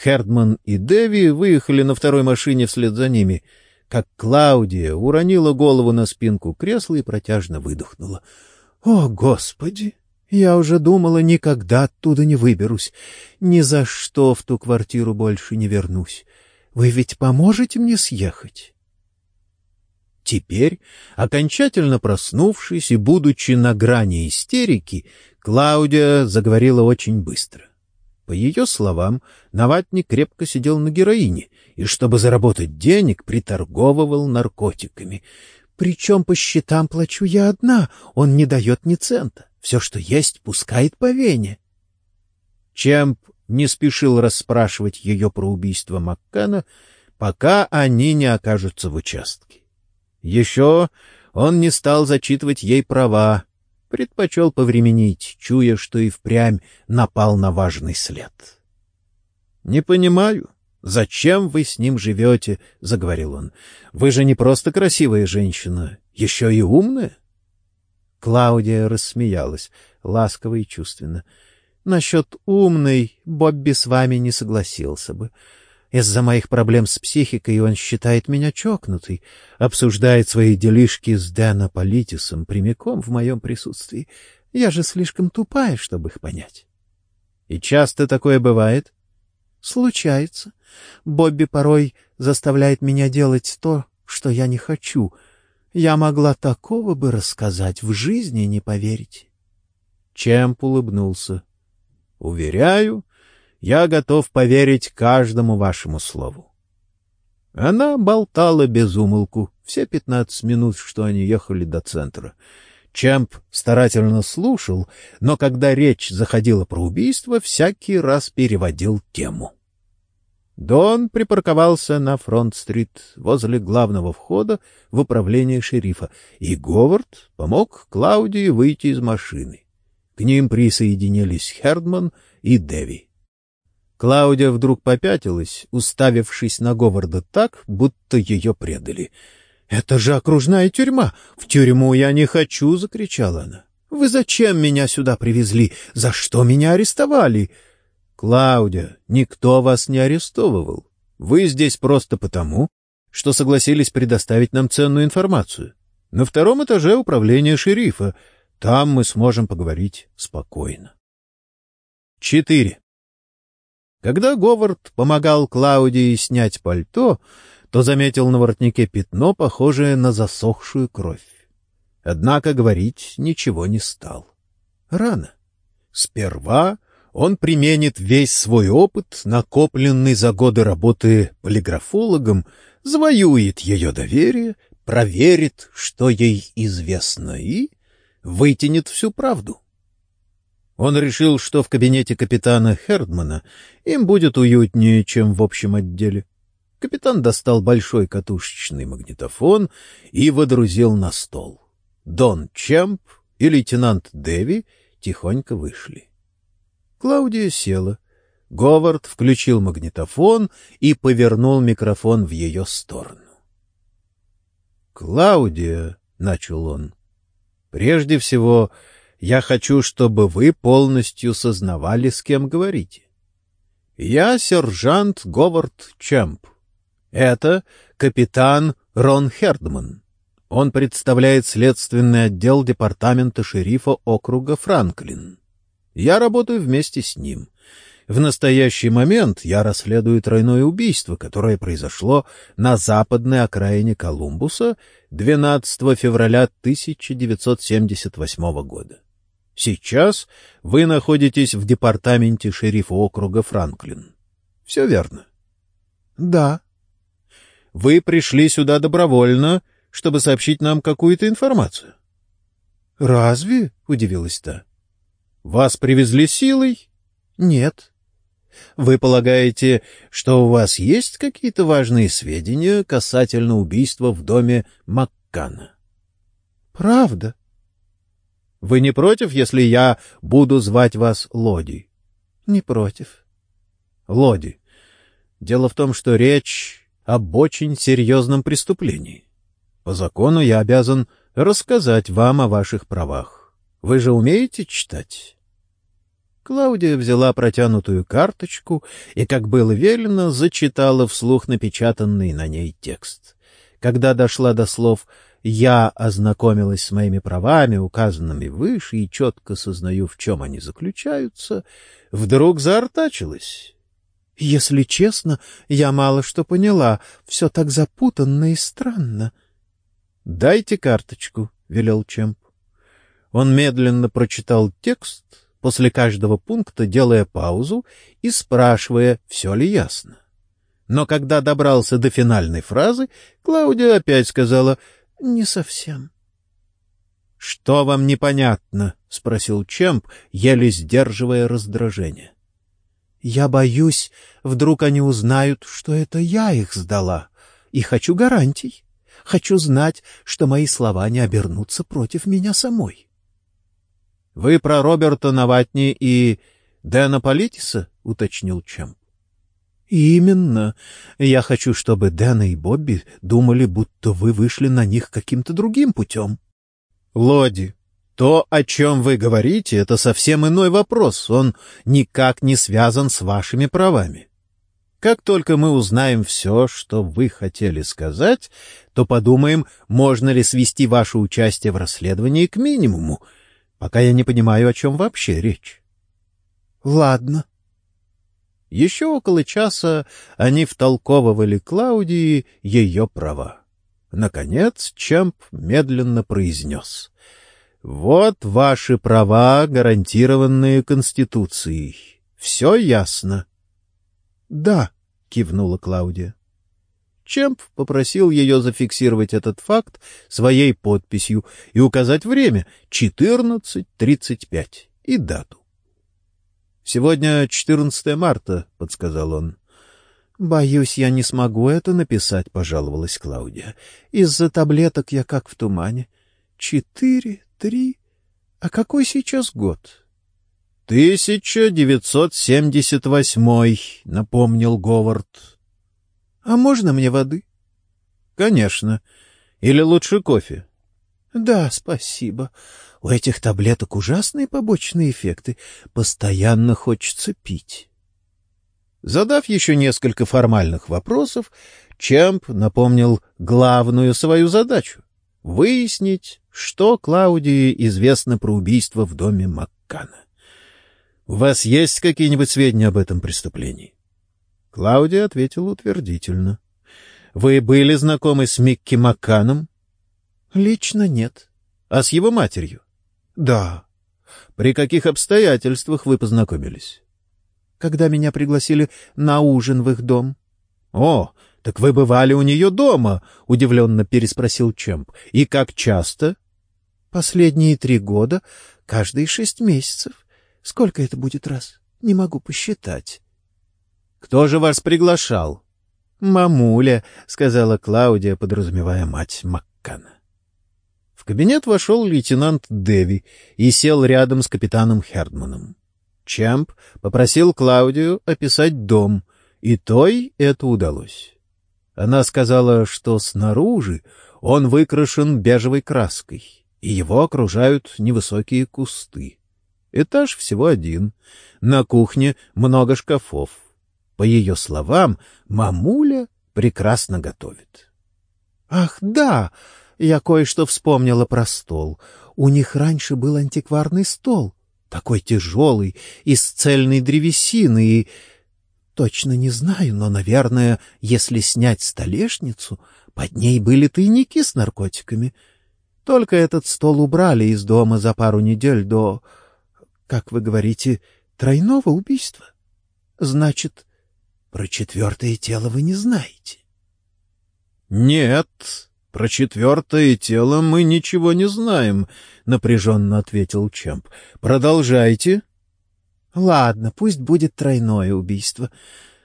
Хердман и Дэви выехали на второй машине вслед за ними, как Клаудия уронила голову на спинку кресла и протяжно выдохнула. — О, Господи! Я уже думала, никогда оттуда не выберусь. Ни за что в ту квартиру больше не вернусь. Вы ведь поможете мне съехать? Теперь, окончательно проснувшись и будучи на грани истерики, Клаудия заговорила очень быстро. По ее словам, Наватник крепко сидел на героине и, чтобы заработать денег, приторговывал наркотиками. Причем по счетам плачу я одна, он не дает ни цента. Все, что есть, пускает по вене. Чемп не спешил расспрашивать ее про убийство Маккана, пока они не окажутся в участке. Еще он не стал зачитывать ей права, предпочел повременить, чуя, что и впрямь напал на важный след. — Не понимаю, зачем вы с ним живете, — заговорил он. — Вы же не просто красивая женщина, еще и умная. Клаудия рассмеялась, ласково и чувственно. — Насчет умной Бобби с вами не согласился бы. Из-за моих проблем с психикой он считает меня чокнутой, обсуждает свои делишки с Дэна Политисом прямиком в моем присутствии. Я же слишком тупая, чтобы их понять. И часто такое бывает? Случается. Бобби порой заставляет меня делать то, что я не хочу. Я могла такого бы рассказать, в жизни не поверить. Чемп улыбнулся. — Уверяю, я готов поверить каждому вашему слову. Она болтала без умолку все пятнадцать минут, что они ехали до центра. Чемп старательно слушал, но когда речь заходила про убийство, всякий раз переводил тему. Дон припарковался на Фронт-стрит возле главного входа в управление шерифа, и Говард помог Клаудии выйти из машины. К ним присоединились Хердман и Деви. Клаудия вдруг попятилась, уставившись на Говарда так, будто ее предали. — Это же окружная тюрьма! В тюрьму я не хочу! — закричала она. — Вы зачем меня сюда привезли? За что меня арестовали? — Клаудия, никто вас не арестовывал. Вы здесь просто потому, что согласились предоставить нам ценную информацию. На втором этаже управления шерифа. Там мы сможем поговорить спокойно. 4. Когда Говард помогал Клаудии снять пальто, то заметил на воротнике пятно, похожее на засохшую кровь. Однако говорить ничего не стал. Рано. Сперва он применит весь свой опыт, накопленный за годы работы полиграфологом, завоюет ее доверие, проверит, что ей известно, и вытянет всю правду. Он решил, что в кабинете капитана Хердмана им будет уютнее, чем в общем отделе. Капитан достал большой катушечный магнитофон и водрузил на стол. Дон Чемп и лейтенант Дэви тихонько вышли. Клаудия села. Говард включил магнитофон и повернул микрофон в ее сторону. «Клаудия», — начал он, — «прежде всего я хочу, чтобы вы полностью сознавали, с кем говорите. Я сержант Говард Чемп. Это капитан Рон Хердман. Он представляет следственный отдел департамента шерифа округа Франклин. Я работаю вместе с ним. В настоящий момент я расследую тройное убийство, которое произошло на западной окраине Колумбуса 12 февраля 1978 года. Сейчас вы находитесь в департаменте шерифа округа Франклин. Все верно? Да. Вы пришли сюда добровольно, чтобы сообщить нам какую-то информацию. Разве? удивилась та. Вас привезли силой? Нет. Вы полагаете, что у вас есть какие-то важные сведения касательно убийства в доме Маккана? Правда. Вы не против, если я буду звать вас Лоди? Не против. Лоди, дело в том, что речь об очень серьезном преступлении. По закону я обязан рассказать вам о ваших правах. Вы же умеете читать? Клаудия взяла протянутую карточку и, как было велено, зачитала вслух напечатанный на ней текст. Когда дошла до слов «Я ознакомилась с моими правами, указанными выше, и четко сознаю, в чем они заключаются», вдруг заортачилась. «Если честно, я мало что поняла. Все так запутанно и странно». «Дайте карточку», — велел Чемп. Он медленно прочитал текст — после каждого пункта делая паузу и спрашивая, все ли ясно. Но когда добрался до финальной фразы, Клаудия опять сказала «не совсем». «Что вам непонятно?» — спросил Чемп, еле сдерживая раздражение. «Я боюсь, вдруг они узнают, что это я их сдала, и хочу гарантий. Хочу знать, что мои слова не обернутся против меня самой». — Вы про Роберта Наватни и Дэна Политиса? — уточнил Чемп. — Именно. Я хочу, чтобы Дэна и Бобби думали, будто вы вышли на них каким-то другим путем. — Лоди, то, о чем вы говорите, это совсем иной вопрос. Он никак не связан с вашими правами. Как только мы узнаем все, что вы хотели сказать, то подумаем, можно ли свести ваше участие в расследовании к минимуму, пока я не понимаю, о чем вообще речь. — Ладно. Еще около часа они втолковывали Клаудии ее права. Наконец Чемп медленно произнес. — Вот ваши права, гарантированные Конституцией. Все ясно? — Да, — кивнула Клаудия. Чемп попросил ее зафиксировать этот факт своей подписью и указать время — 14.35 и дату. «Сегодня 14 марта», — подсказал он. «Боюсь, я не смогу это написать», — пожаловалась Клаудия. «Из-за таблеток я как в тумане. Четыре, три... А какой сейчас год?» «Тысяча девятьсот семьдесят восьмой», — напомнил Говард. «А можно мне воды?» «Конечно. Или лучше кофе?» «Да, спасибо. У этих таблеток ужасные побочные эффекты. Постоянно хочется пить». Задав еще несколько формальных вопросов, Чемп напомнил главную свою задачу — выяснить, что Клаудии известно про убийство в доме Маккана. «У вас есть какие-нибудь сведения об этом преступлении?» Клаудия ответила утвердительно. «Вы были знакомы с Микки Макканом?» «Лично нет». «А с его матерью?» «Да». «При каких обстоятельствах вы познакомились?» «Когда меня пригласили на ужин в их дом». «О, так вы бывали у нее дома?» — удивленно переспросил Чемп. «И как часто?» «Последние три года, каждые шесть месяцев. Сколько это будет раз? Не могу посчитать». «Кто же вас приглашал?» «Мамуля», — сказала Клаудия, подразумевая мать Маккана. Кабинет вошел лейтенант Деви и сел рядом с капитаном Хердманом. Чемп попросил Клаудию описать дом, и той это удалось. Она сказала, что снаружи он выкрашен бежевой краской, и его окружают невысокие кусты. Этаж всего один. На кухне много шкафов. По ее словам, мамуля прекрасно готовит. — Ах, да! Я кое-что вспомнила про стол. У них раньше был антикварный стол, такой тяжелый, из цельной древесины, и... Точно не знаю, но, наверное, если снять столешницу, под ней были тайники с наркотиками. Только этот стол убрали из дома за пару недель до, как вы говорите, тройного убийства. Значит, про четвертое тело вы не знаете. — Нет, про четвертое тело мы ничего не знаем, — напряженно ответил Чемп. — Продолжайте. — Ладно, пусть будет тройное убийство.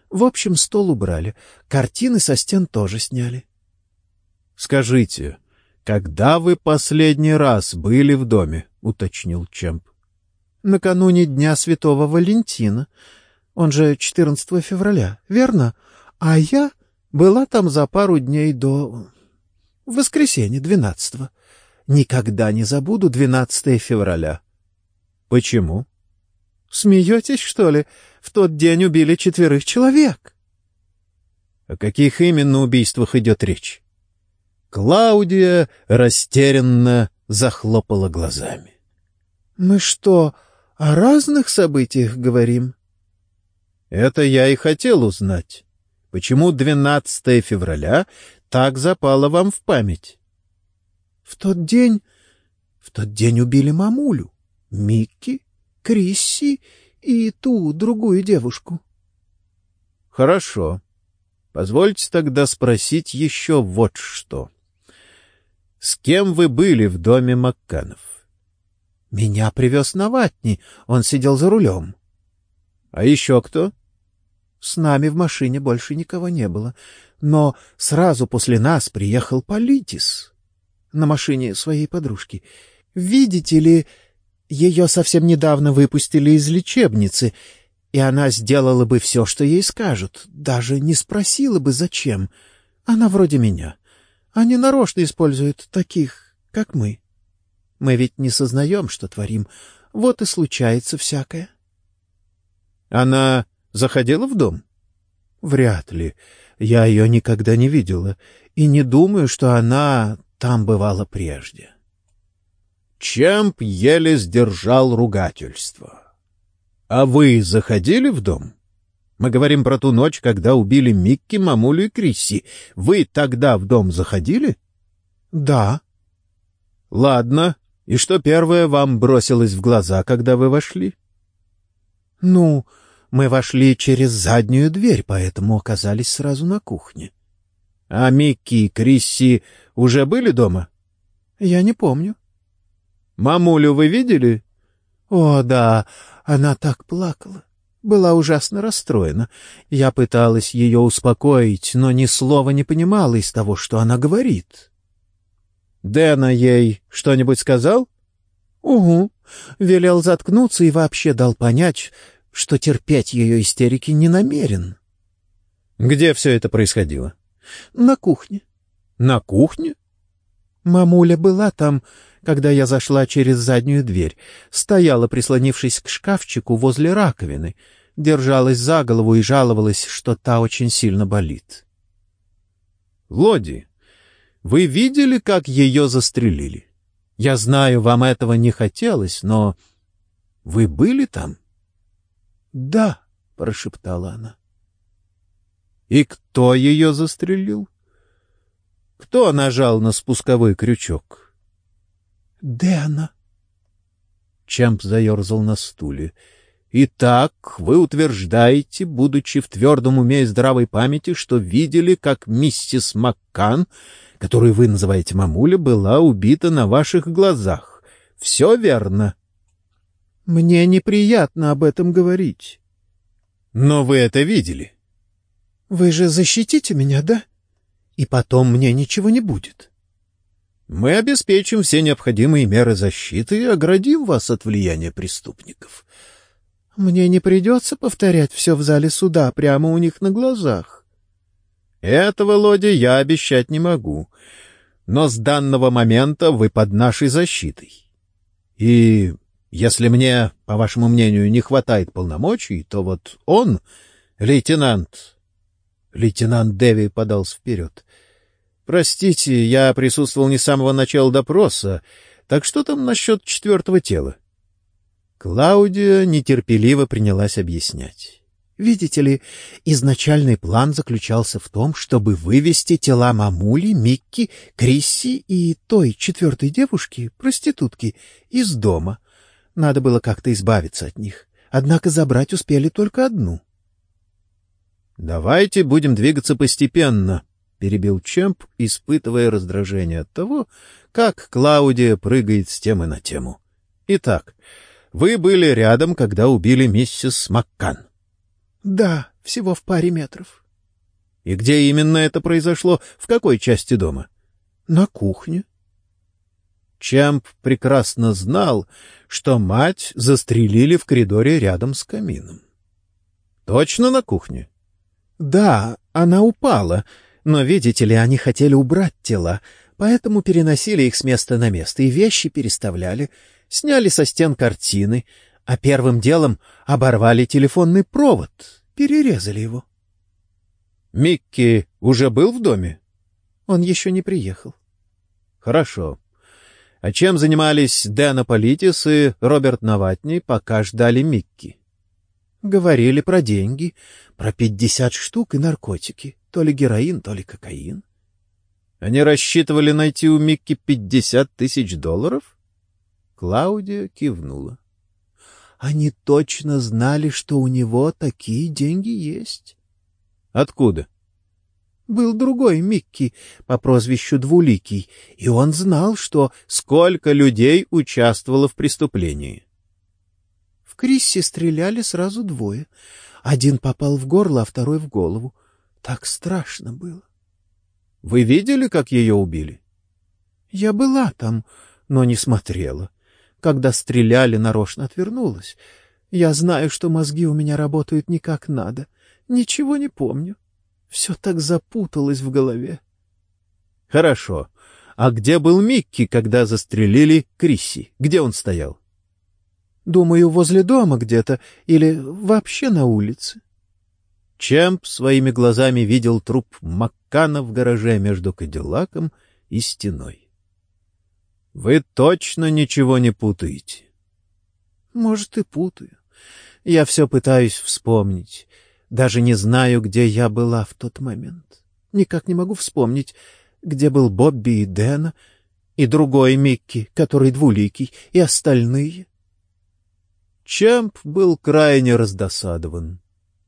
В общем, стол убрали. Картины со стен тоже сняли. — Скажите, когда вы последний раз были в доме? — уточнил Чемп. — Накануне Дня Святого Валентина. Он же 14 февраля, верно? А я была там за пару дней до... В воскресенье, 12 Никогда не забуду 12 февраля. Почему? Смеетесь, что ли? В тот день убили четверых человек. О каких именно убийствах идет речь? Клаудия растерянно захлопала глазами. — Мы что, о разных событиях говорим? Это я и хотел узнать. Почему 12 февраля так запало вам в память? В тот день... В тот день убили мамулю, Микки, Крисси и ту другую девушку. Хорошо. Позвольте тогда спросить еще вот что. С кем вы были в доме Макканов? Меня привез на ватни, он сидел за рулем. А еще кто? С нами в машине больше никого не было. Но сразу после нас приехал Политис на машине своей подружки. Видите ли, ее совсем недавно выпустили из лечебницы, и она сделала бы все, что ей скажут, даже не спросила бы, зачем. Она вроде меня. Они нарочно используют таких, как мы. Мы ведь не сознаем, что творим. Вот и случается всякое. Она заходила в дом? Вряд ли. Я ее никогда не видела и не думаю, что она там бывала прежде. Чемп еле сдержал ругательство. — А вы заходили в дом? Мы говорим про ту ночь, когда убили Микки, мамулю и Крисси. Вы тогда в дом заходили? — Да. — Ладно. И что первое вам бросилось в глаза, когда вы вошли? — Ну, мы вошли через заднюю дверь, поэтому оказались сразу на кухне. — А Микки и Крисси уже были дома? Я не помню. Мамулю вы видели? О, да, она так плакала. Была ужасно расстроена. Я пыталась ее успокоить, но ни слова не понимала из того, что она говорит. Дэна ей что-нибудь сказал? Угу. Велел заткнуться и вообще дал понять, что терпеть ее истерики не намерен. Где все это происходило? На кухне. На кухне? Мамуля была там, когда я зашла через заднюю дверь. Стояла, прислонившись к шкафчику возле раковины. Держалась за голову и жаловалась, что та очень сильно болит. Лоди, вы видели, как ее застрелили? Я знаю, вам этого не хотелось, но вы были там? — Да, — прошептала она. — И кто ее застрелил? Кто нажал на спусковой крючок? — Дэна. Чамп заерзал на стуле. — Итак, вы утверждаете, будучи в твердом уме и здравой памяти, что видели, как миссис Маккан которую вы называете мамуля, была убита на ваших глазах. Все верно? — Мне неприятно об этом говорить. — Но вы это видели. — Вы же защитите меня, да? И потом мне ничего не будет. — Мы обеспечим все необходимые меры защиты и оградим вас от влияния преступников. — Мне не придется повторять все в зале суда прямо у них на глазах. Этого, Лоди, я обещать не могу. Но с данного момента вы под нашей защитой. И если мне, по вашему мнению, не хватает полномочий, то вот он, лейтенант... Лейтенант Дэви подался вперед. Простите, я присутствовал не с самого начала допроса. Так что там насчет четвертого тела? Клаудия нетерпеливо принялась объяснять. Видите ли, изначальный план заключался в том, чтобы вывести тела мамули, Микки, Крисси и той четвертой девушки, проститутки, из дома. Надо было как-то избавиться от них. Однако забрать успели только одну. — Давайте будем двигаться постепенно, — перебил Чемп, испытывая раздражение от того, как Клаудия прыгает с темы на тему. — Итак, вы были рядом, когда убили миссис Маккан. —— Да, всего в паре метров. — И где именно это произошло? В какой части дома? — На кухне. Чамп прекрасно знал, что мать застрелили в коридоре рядом с камином. — Точно на кухне? — Да, она упала, но, видите ли, они хотели убрать тела, поэтому переносили их с места на место и вещи переставляли, сняли со стен картины, а первым делом оборвали телефонный провод, перерезали его. — Микки уже был в доме? — Он еще не приехал. — Хорошо. А чем занимались Дэна Политис и Роберт Наватни, пока ждали Микки? — Говорили про деньги, про пятьдесят штук и наркотики, то ли героин, то ли кокаин. — Они рассчитывали найти у Микки пятьдесят тысяч долларов? Клаудия кивнула. Они точно знали, что у него такие деньги есть. — Откуда? — Был другой Микки по прозвищу Двуликий, и он знал, что... Сколько людей участвовало в преступлении? В Крисси стреляли сразу двое. Один попал в горло, а второй в голову. Так страшно было. — Вы видели, как ее убили? — Я была там, но не смотрела. — когда стреляли, нарочно отвернулась. Я знаю, что мозги у меня работают не как надо. Ничего не помню. Все так запуталось в голове. — Хорошо. А где был Микки, когда застрелили Крисси? Где он стоял? — Думаю, возле дома где-то или вообще на улице. Чемп своими глазами видел труп Маккана в гараже между Кадиллаком и стеной. Вы точно ничего не путаете? Может, и путаю. Я все пытаюсь вспомнить. Даже не знаю, где я была в тот момент. Никак не могу вспомнить, где был Бобби и Дэна, и другой Микки, который двуликий, и остальные. Чемп был крайне раздосадован.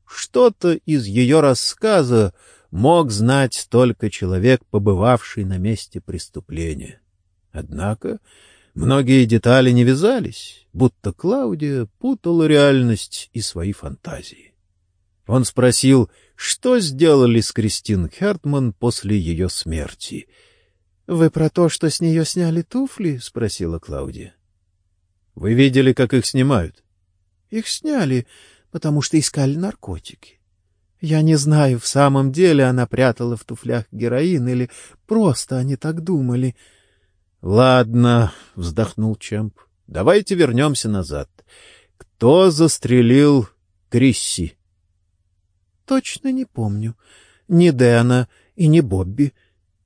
Что-то из ее рассказа мог знать только человек, побывавший на месте преступления. Однако многие детали не вязались, будто Клаудия путала реальность и свои фантазии. Он спросил, что сделали с Кристин Хертман после ее смерти. — Вы про то, что с нее сняли туфли? — спросила Клаудия. — Вы видели, как их снимают? — Их сняли, потому что искали наркотики. Я не знаю, в самом деле она прятала в туфлях героин или просто они так думали. — Ладно, — вздохнул Чемп, — давайте вернемся назад. Кто застрелил Крисси? — Точно не помню. Ни Дэна и ни Бобби,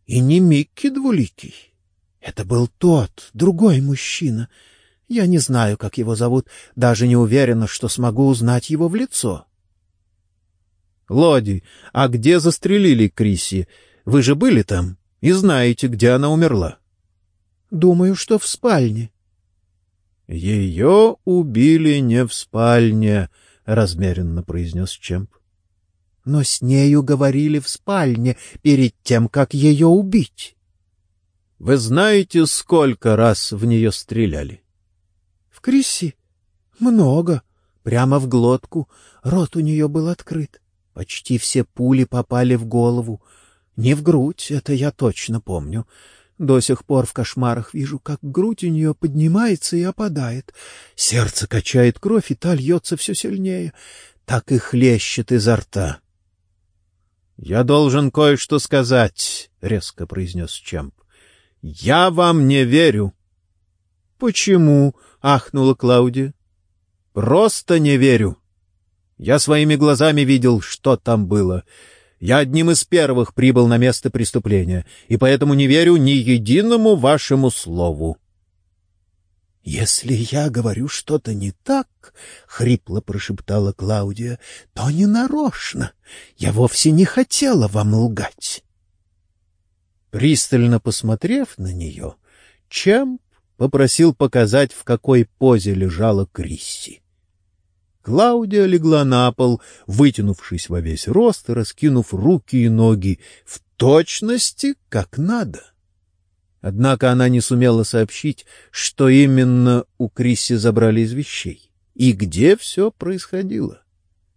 и ни Микки Двуликий. Это был тот, другой мужчина. Я не знаю, как его зовут, даже не уверена, что смогу узнать его в лицо. — Лоди, а где застрелили Криси? Вы же были там и знаете, где она умерла. — Думаю, что в спальне. — Ее убили не в спальне, — размеренно произнес Чемп. — Но с нею говорили в спальне перед тем, как ее убить. — Вы знаете, сколько раз в нее стреляли? — В Криси? Много. Прямо в глотку. Рот у нее был открыт. Почти все пули попали в голову. Не в грудь, это я точно помню. До сих пор в кошмарах вижу, как грудь у нее поднимается и опадает. Сердце качает кровь, и та льется все сильнее. Так и хлещет изо рта. — Я должен кое-что сказать, — резко произнес Чемп. — Я вам не верю. — Почему? — ахнула Клаудия. — Просто не верю. Я своими глазами видел, что там было. Я одним из первых прибыл на место преступления, и поэтому не верю ни единому вашему слову. — Если я говорю что-то не так, — хрипло прошептала Клаудия, — то не нарочно. Я вовсе не хотела вам лгать. Пристально посмотрев на нее, Чемп попросил показать, в какой позе лежала Крисси. Клаудия легла на пол, вытянувшись во весь рост и раскинув руки и ноги в точности, как надо. Однако она не сумела сообщить, что именно у Крисси забрали из вещей и где все происходило.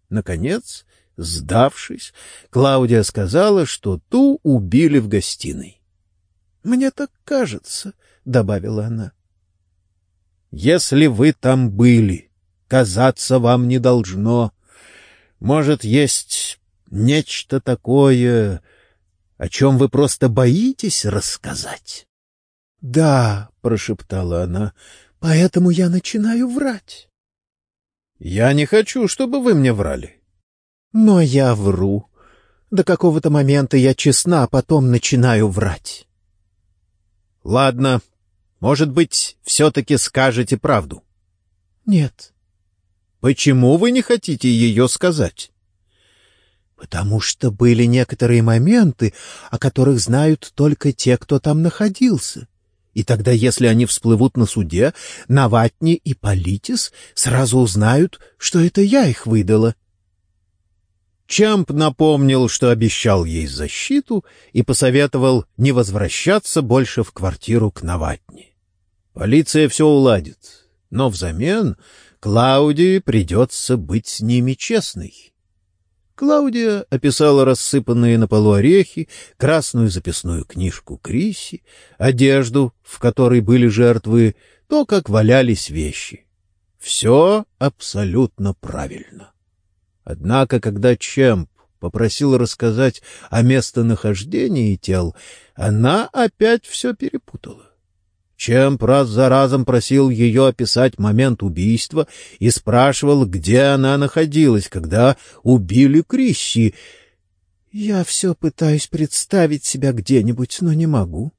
Наконец, сдавшись, Клаудия сказала, что ту убили в гостиной. — Мне так кажется, — добавила она. — Если вы там были, казаться вам не должно. Может, есть нечто такое, о чем вы просто боитесь рассказать? — Да, — прошептала она, — поэтому я начинаю врать. — Я не хочу, чтобы вы мне врали. — Но я вру. До какого-то момента я честна, а потом начинаю врать. — Ладно, может быть, все-таки скажете правду? — Нет. Почему вы не хотите ее сказать? Потому что были некоторые моменты, о которых знают только те, кто там находился. И тогда, если они всплывут на суде, Наватни и Политис сразу узнают, что это я их выдала. Чамп напомнил, что обещал ей защиту и посоветовал не возвращаться больше в квартиру к Наватни. Полиция все уладит, но взамен Клаудии придется быть с ними честной. Клаудия описала рассыпанные на полу орехи, красную записную книжку Криси, одежду, в которой были жертвы, то, как валялись вещи. Все абсолютно правильно. Однако, когда Чемп попросил рассказать о местонахождении тел, она опять все перепутала. Чемп раз за разом просил ее описать момент убийства и спрашивал, где она находилась, когда убили Крисси. Я все пытаюсь представить себя где-нибудь, но не могу.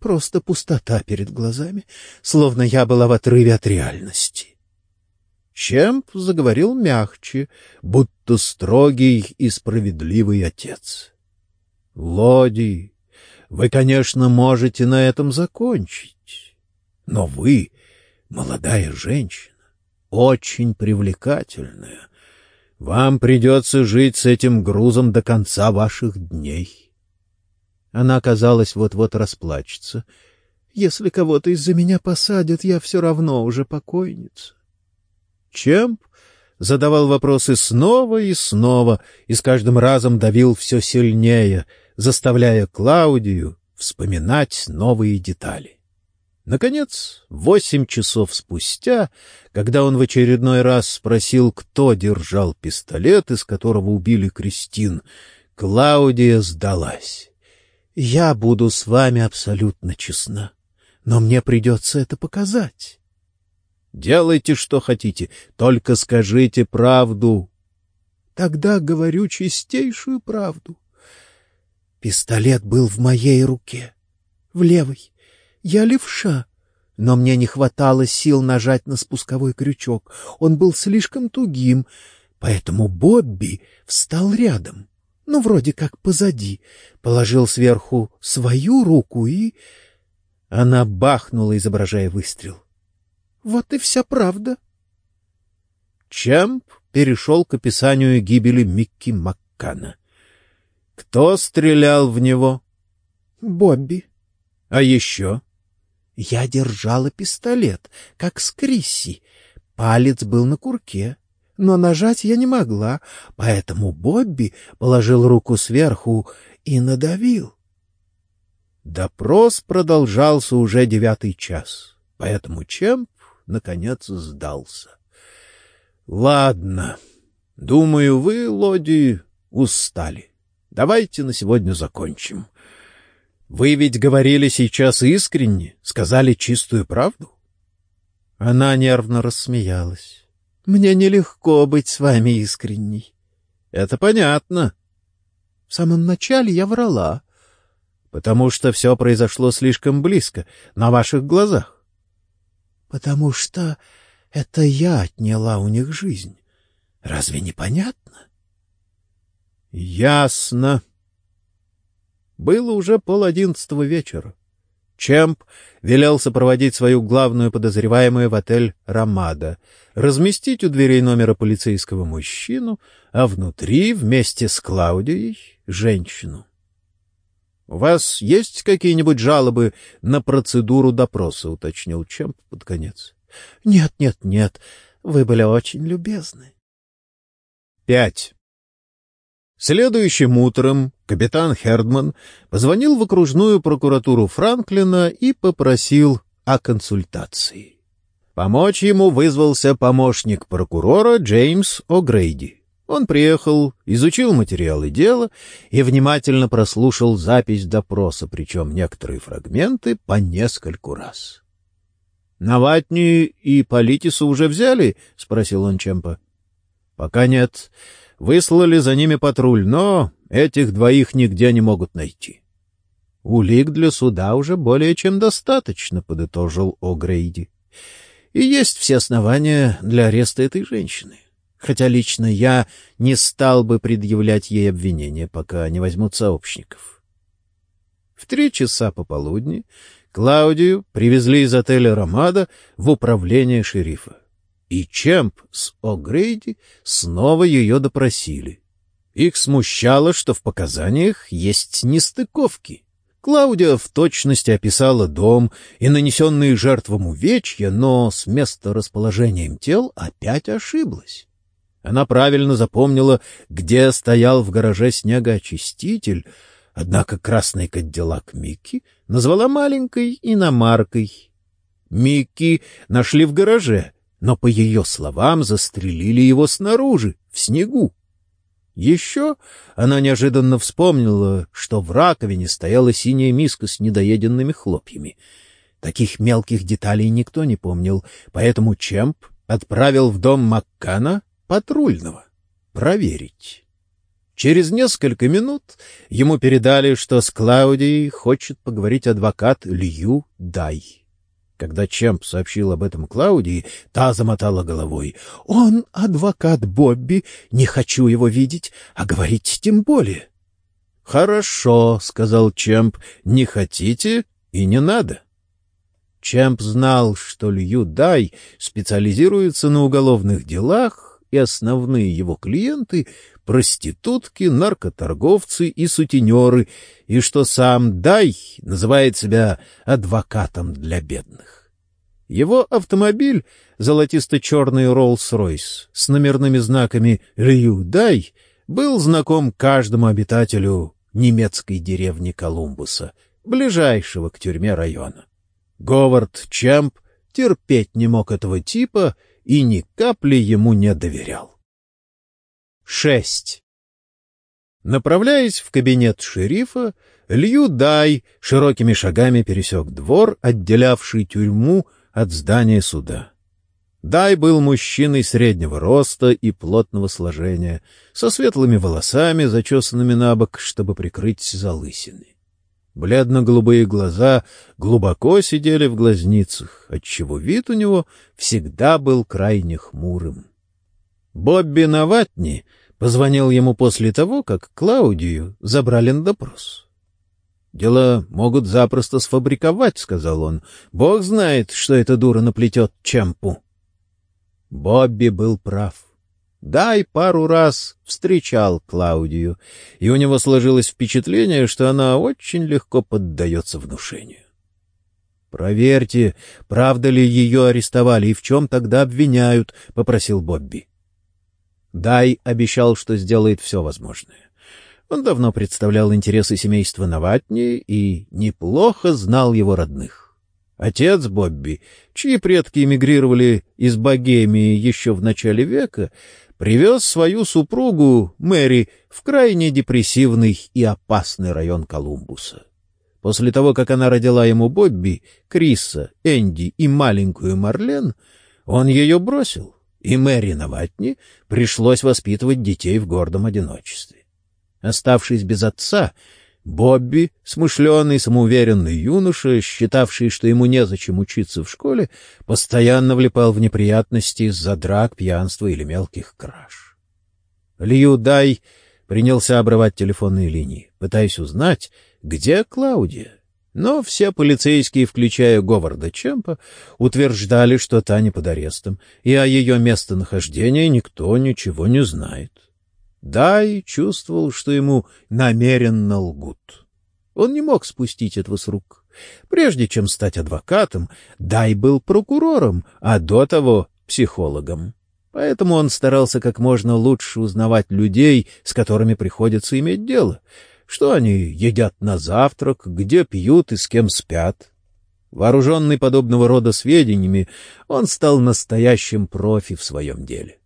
Просто пустота перед глазами, словно я была в отрыве от реальности. Чемп заговорил мягче, будто строгий и справедливый отец. — Лоди, вы, конечно, можете на этом закончить. Но вы, молодая женщина, очень привлекательная. Вам придется жить с этим грузом до конца ваших дней. Она, казалось, вот-вот расплачется. Если кого-то из-за меня посадят, я все равно уже покойница. Чемп задавал вопросы снова и снова, и с каждым разом давил все сильнее, заставляя Клаудию вспоминать новые детали. Наконец, восемь часов спустя, когда он в очередной раз спросил, кто держал пистолет, из которого убили Кристин, Клаудия сдалась. — Я буду с вами абсолютно честна, но мне придется это показать. — Делайте, что хотите, только скажите правду. — Тогда говорю чистейшую правду. Пистолет был в моей руке, в левой. Я левша, но мне не хватало сил нажать на спусковой крючок. Он был слишком тугим, поэтому Бобби встал рядом, ну, вроде как позади, положил сверху свою руку и... Она бахнула, изображая выстрел. Вот и вся правда. Чемп перешел к описанию гибели Микки Маккана. Кто стрелял в него? Бобби. А еще? Я держала пистолет, как с Крисси. Палец был на курке, но нажать я не могла, поэтому Бобби положил руку сверху и надавил. Допрос продолжался уже девятый час, поэтому Чемп, наконец, сдался. — Ладно, думаю, вы, Лоди, устали. Давайте на сегодня закончим. Вы ведь говорили сейчас искренне, сказали чистую правду? Она нервно рассмеялась. — Мне нелегко быть с вами искренней. — Это понятно. — В самом начале я врала. — Потому что все произошло слишком близко, на ваших глазах. — Потому что это я отняла у них жизнь. Разве не понятно? — Ясно. Было уже пол одиннадцатого вечера. Чемп велел сопроводить свою главную подозреваемую в отель «Рамада», разместить у дверей номера полицейского мужчину, а внутри, вместе с Клаудией, женщину. — У вас есть какие-нибудь жалобы на процедуру допроса? — уточнил Чемп под конец. — Нет, нет, нет. Вы были очень любезны. Пять. Следующим утром капитан Хердман позвонил в окружную прокуратуру Франклина и попросил о консультации. Помочь ему вызвался помощник прокурора Джеймс О'Грейди. Он приехал, изучил материалы дела и внимательно прослушал запись допроса, причем некоторые фрагменты по нескольку раз. — Наватни и Политису уже взяли? — спросил он Чемпа. — Пока нет. Выслали за ними патруль, но этих двоих нигде не могут найти. — Улик для суда уже более чем достаточно, — подытожил О'Грейди. — И есть все основания для ареста этой женщины. Хотя лично я не стал бы предъявлять ей обвинения, пока не возьмут сообщников. В три часа пополудни Клаудию привезли из отеля «Ромада» в управление шерифа и Чемп с О'Грейди снова ее допросили. Их смущало, что в показаниях есть нестыковки. Клаудия в точности описала дом и нанесенные жертвам увечья, но с места расположением тел опять ошиблась. Она правильно запомнила, где стоял в гараже снегоочиститель, однако красный кадиллак Микки назвала маленькой иномаркой. Микки нашли в гараже, но, по ее словам, застрелили его снаружи, в снегу. Еще она неожиданно вспомнила, что в раковине стояла синяя миска с недоеденными хлопьями. Таких мелких деталей никто не помнил, поэтому Чемп отправил в дом Маккана патрульного проверить. Через несколько минут ему передали, что с Клаудией хочет поговорить адвокат Лью Дай. Когда Чемп сообщил об этом Клаудии, та замотала головой. — Он адвокат Бобби, не хочу его видеть, а говорить тем более. — Хорошо, — сказал Чемп, — не хотите и не надо. Чемп знал, что Лью Дай специализируется на уголовных делах и основные его клиенты — проститутки, наркоторговцы и сутенеры, и что сам Дай называет себя адвокатом для бедных. Его автомобиль, золотисто-черный Роллс-Ройс с номерными знаками «Рью Дай», был знаком каждому обитателю немецкой деревни Колумбуса, ближайшего к тюрьме района. Говард Чемп терпеть не мог этого типа и ни капли ему не доверял. 6. Направляясь в кабинет шерифа, Лью Дай широкими шагами пересек двор, отделявший тюрьму от здания суда. Дай был мужчиной среднего роста и плотного сложения, со светлыми волосами, зачесанными на бок, чтобы прикрыть залысины. Бледно-голубые глаза глубоко сидели в глазницах, отчего вид у него всегда был крайне хмурым. Бобби Наватни позвонил ему после того, как Клаудию забрали на допрос. «Дело могут запросто сфабриковать», — сказал он. «Бог знает, что эта дура наплетет Чемпу». Бобби был прав. Дай пару раз встречал Клаудию, и у него сложилось впечатление, что она очень легко поддается внушению. «Проверьте, правда ли ее арестовали и в чем тогда обвиняют», — попросил Бобби. Дай обещал, что сделает все возможное. Он давно представлял интересы семейства Наватни и неплохо знал его родных. Отец Бобби, чьи предки эмигрировали из Богемии еще в начале века, привез свою супругу, Мэри, в крайне депрессивный и опасный район Колумбуса. После того, как она родила ему Бобби, Криса, Энди и маленькую Марлен, он ее бросил, и Мэри Наватни пришлось воспитывать детей в гордом одиночестве. Оставшись без отца, Бобби, смышленый, самоуверенный юноша, считавший, что ему незачем учиться в школе, постоянно влипал в неприятности из-за драк, пьянства или мелких краж. Лью Дай принялся обрывать телефонные линии, пытаясь узнать, где Клаудия. Но все полицейские, включая Говарда Чемпа, утверждали, что та не под арестом, и о ее местонахождении никто ничего не знает. Дай чувствовал, что ему намеренно лгут. Он не мог спустить этого с рук. Прежде чем стать адвокатом, Дай был прокурором, а до того — психологом. Поэтому он старался как можно лучше узнавать людей, с которыми приходится иметь дело, что они едят на завтрак, где пьют и с кем спят. Вооруженный подобного рода сведениями, он стал настоящим профи в своем деле.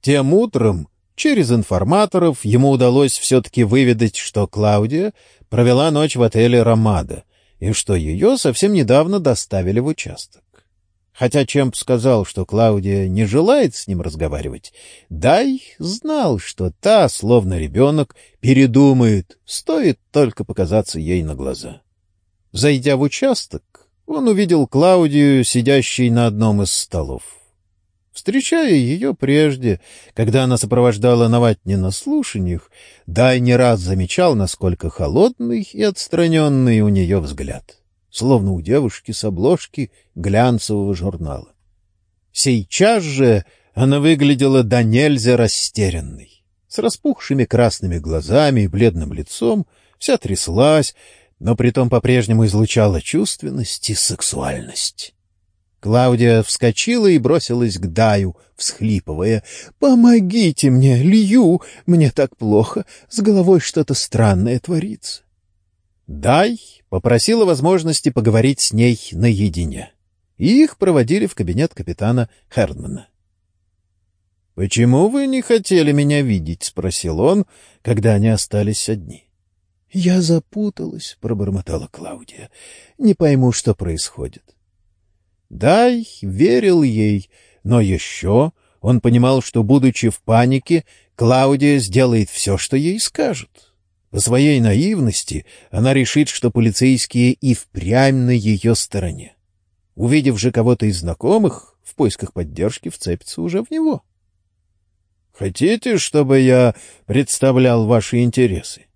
Тем утром Через информаторов ему удалось все-таки выведать, что Клаудия провела ночь в отеле «Ромада» и что ее совсем недавно доставили в участок. Хотя Чемп сказал, что Клаудия не желает с ним разговаривать, Дай знал, что та, словно ребенок, передумает, стоит только показаться ей на глаза. Зайдя в участок, он увидел Клаудию, сидящей на одном из столов. Встречая ее прежде, когда она сопровождала Наватни на слушаниях, Дай не раз замечал, насколько холодный и отстраненный у нее взгляд, словно у девушки с обложки глянцевого журнала. Сейчас же она выглядела до нельзя растерянной, с распухшими красными глазами и бледным лицом, вся тряслась, но притом по-прежнему излучала чувственность и сексуальность. Клаудия вскочила и бросилась к Даю, всхлипывая. «Помогите мне, Лью! Мне так плохо! С головой что-то странное творится!» Дай попросила возможности поговорить с ней наедине. И их проводили в кабинет капитана Хердмана. «Почему вы не хотели меня видеть?» — спросил он, когда они остались одни. «Я запуталась», — пробормотала Клаудия. «Не пойму, что происходит. Дай верил ей, но еще он понимал, что, будучи в панике, Клаудия сделает все, что ей скажут. По своей наивности она решит, что полицейские и впрямь на ее стороне. Увидев же кого-то из знакомых, в поисках поддержки вцепится уже в него. «Хотите, чтобы я представлял ваши интересы?»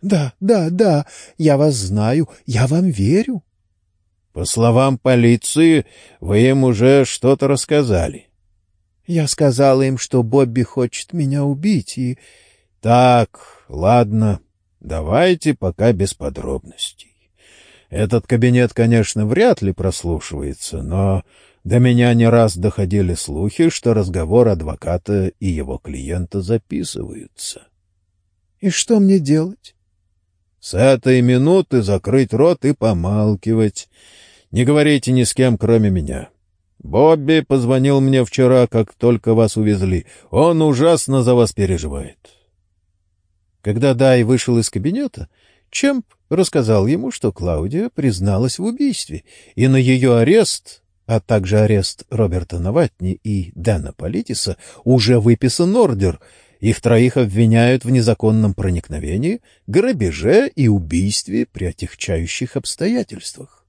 «Да, да, да, я вас знаю, я вам верю». По словам полиции, вы им уже что-то рассказали. Я сказала им, что Бобби хочет меня убить, и... — Так, ладно, давайте пока без подробностей. Этот кабинет, конечно, вряд ли прослушивается, но до меня не раз доходили слухи, что разговор адвоката и его клиента записываются. — И что мне делать? — С этой минуты закрыть рот и помалкивать. Не говорите ни с кем, кроме меня. Бобби позвонил мне вчера, как только вас увезли. Он ужасно за вас переживает. Когда Дай вышел из кабинета, Чемп рассказал ему, что Клаудия призналась в убийстве, и на ее арест, а также арест Роберта Наватни и Дэна Политиса, уже выписан ордер. Их троих обвиняют в незаконном проникновении, грабеже и убийстве при отягчающих обстоятельствах.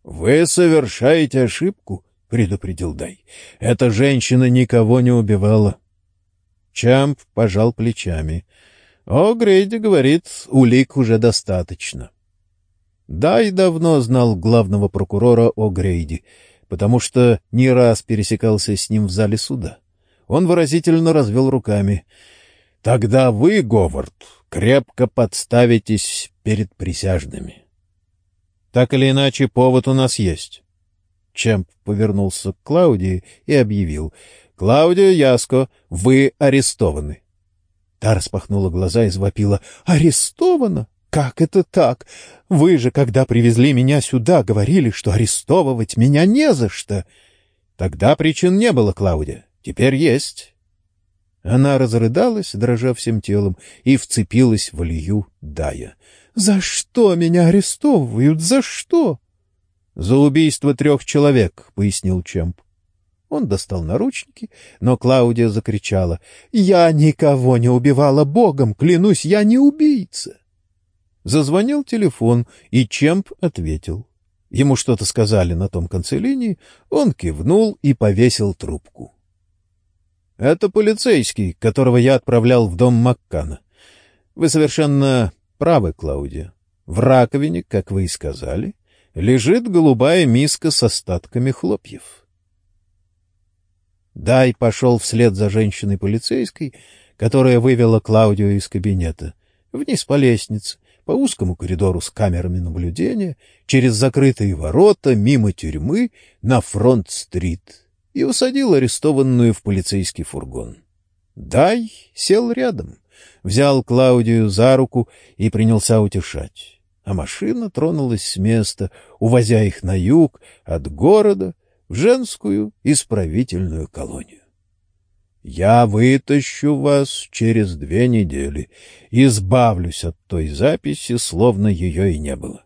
— Вы совершаете ошибку, — предупредил Дай. — Эта женщина никого не убивала. Чамп пожал плечами. О, Грейди говорит, улик уже достаточно. Дай давно знал главного прокурора О. Грейди, потому что не раз пересекался с ним в зале суда. Он выразительно развел руками. — Тогда вы, Говард, крепко подставитесь перед присяжными. — Так или иначе, повод у нас есть. Чемп повернулся к Клаудии и объявил. — Клаудия Яско, вы арестованы. Та распахнула глаза и завопила. «Арестована? Как это так? Вы же, когда привезли меня сюда, говорили, что арестовывать меня не за что». «Тогда причин не было, Клаудия. Теперь есть». Она разрыдалась, дрожа всем телом, и вцепилась в Илью Дая. «За что меня арестовывают? За что?» «За убийство трех человек», — пояснил Чемп. Он достал наручники, но Клаудия закричала. — Я никого не убивала, богом клянусь, я не убийца. Зазвонил телефон, и Чемп ответил. Ему что-то сказали на том конце линии, он кивнул и повесил трубку. — Это полицейский, которого я отправлял в дом Маккана. Вы совершенно правы, Клаудия. В раковине, как вы и сказали, лежит голубая миска с остатками хлопьев. Дай пошел вслед за женщиной-полицейской, которая вывела Клаудию из кабинета, вниз по лестнице, по узкому коридору с камерами наблюдения, через закрытые ворота, мимо тюрьмы, на фронт-стрит, и усадил арестованную в полицейский фургон. Дай сел рядом, взял Клаудию за руку и принялся утешать. А машина тронулась с места, увозя их на юг, от города в женскую исправительную колонию. Я вытащу вас через две недели, избавлюсь от той записи, словно ее и не было.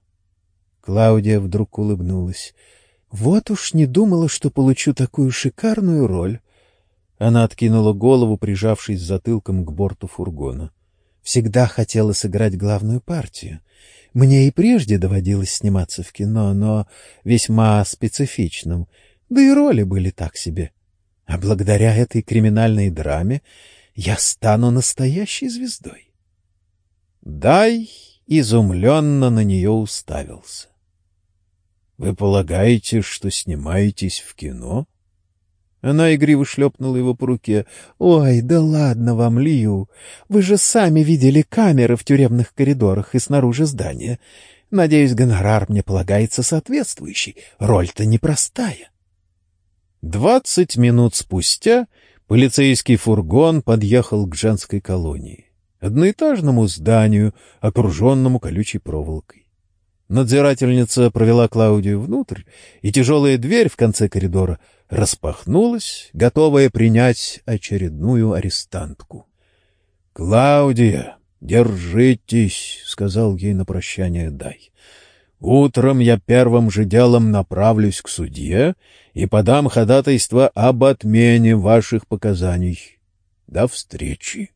Клаудия вдруг улыбнулась. Вот уж не думала, что получу такую шикарную роль. Она откинула голову, прижавшись затылком к борту фургона. Всегда хотела сыграть главную партию. Мне и прежде доводилось сниматься в кино, но весьма специфичном — да и роли были так себе. А благодаря этой криминальной драме я стану настоящей звездой. Дай изумленно на нее уставился. — Вы полагаете, что снимаетесь в кино? Она игриво шлепнула его по руке. — Ой, да ладно вам, Лью. Вы же сами видели камеры в тюремных коридорах и снаружи здания. Надеюсь, гонорар мне полагается соответствующий. Роль-то непростая. Двадцать минут спустя полицейский фургон подъехал к женской колонии, одноэтажному зданию, окруженному колючей проволокой. Надзирательница провела Клаудию внутрь, и тяжелая дверь в конце коридора распахнулась, готовая принять очередную арестантку. — Клаудия, держитесь, — сказал ей на прощание Дай. Утром я первым же делом направлюсь к судье и подам ходатайство об отмене ваших показаний. До встречи.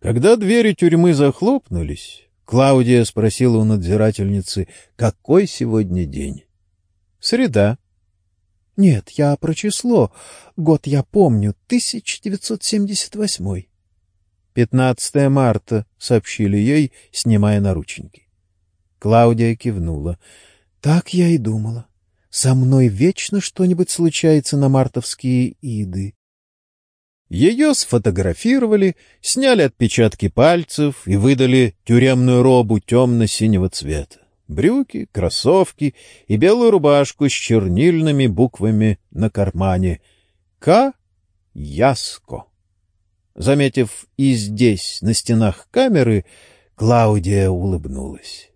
Когда двери тюрьмы захлопнулись, Клаудия спросила у надзирательницы, какой сегодня день. — Среда. — Нет, я про число. Год я помню, 1978. — Пятнадцатое марта, — сообщили ей, снимая наручники. Клаудия кивнула. — Так я и думала. Со мной вечно что-нибудь случается на мартовские иды. Ее сфотографировали, сняли отпечатки пальцев и выдали тюремную робу темно-синего цвета, брюки, кроссовки и белую рубашку с чернильными буквами на кармане «К. Яско». Заметив и здесь, на стенах камеры, Клаудия улыбнулась.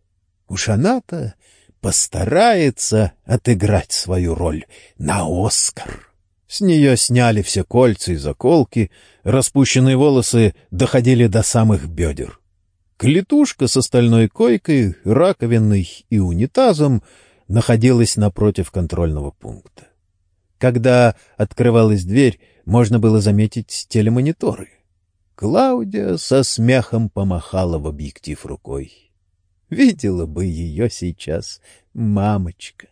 Уж она-то постарается отыграть свою роль на Оскар. С нее сняли все кольца и заколки, распущенные волосы доходили до самых бедер. Клетушка с остальной койкой, раковиной и унитазом находилась напротив контрольного пункта. Когда открывалась дверь, можно было заметить телемониторы. Клаудия со смехом помахала в объектив рукой. Видела бы ее сейчас мамочка.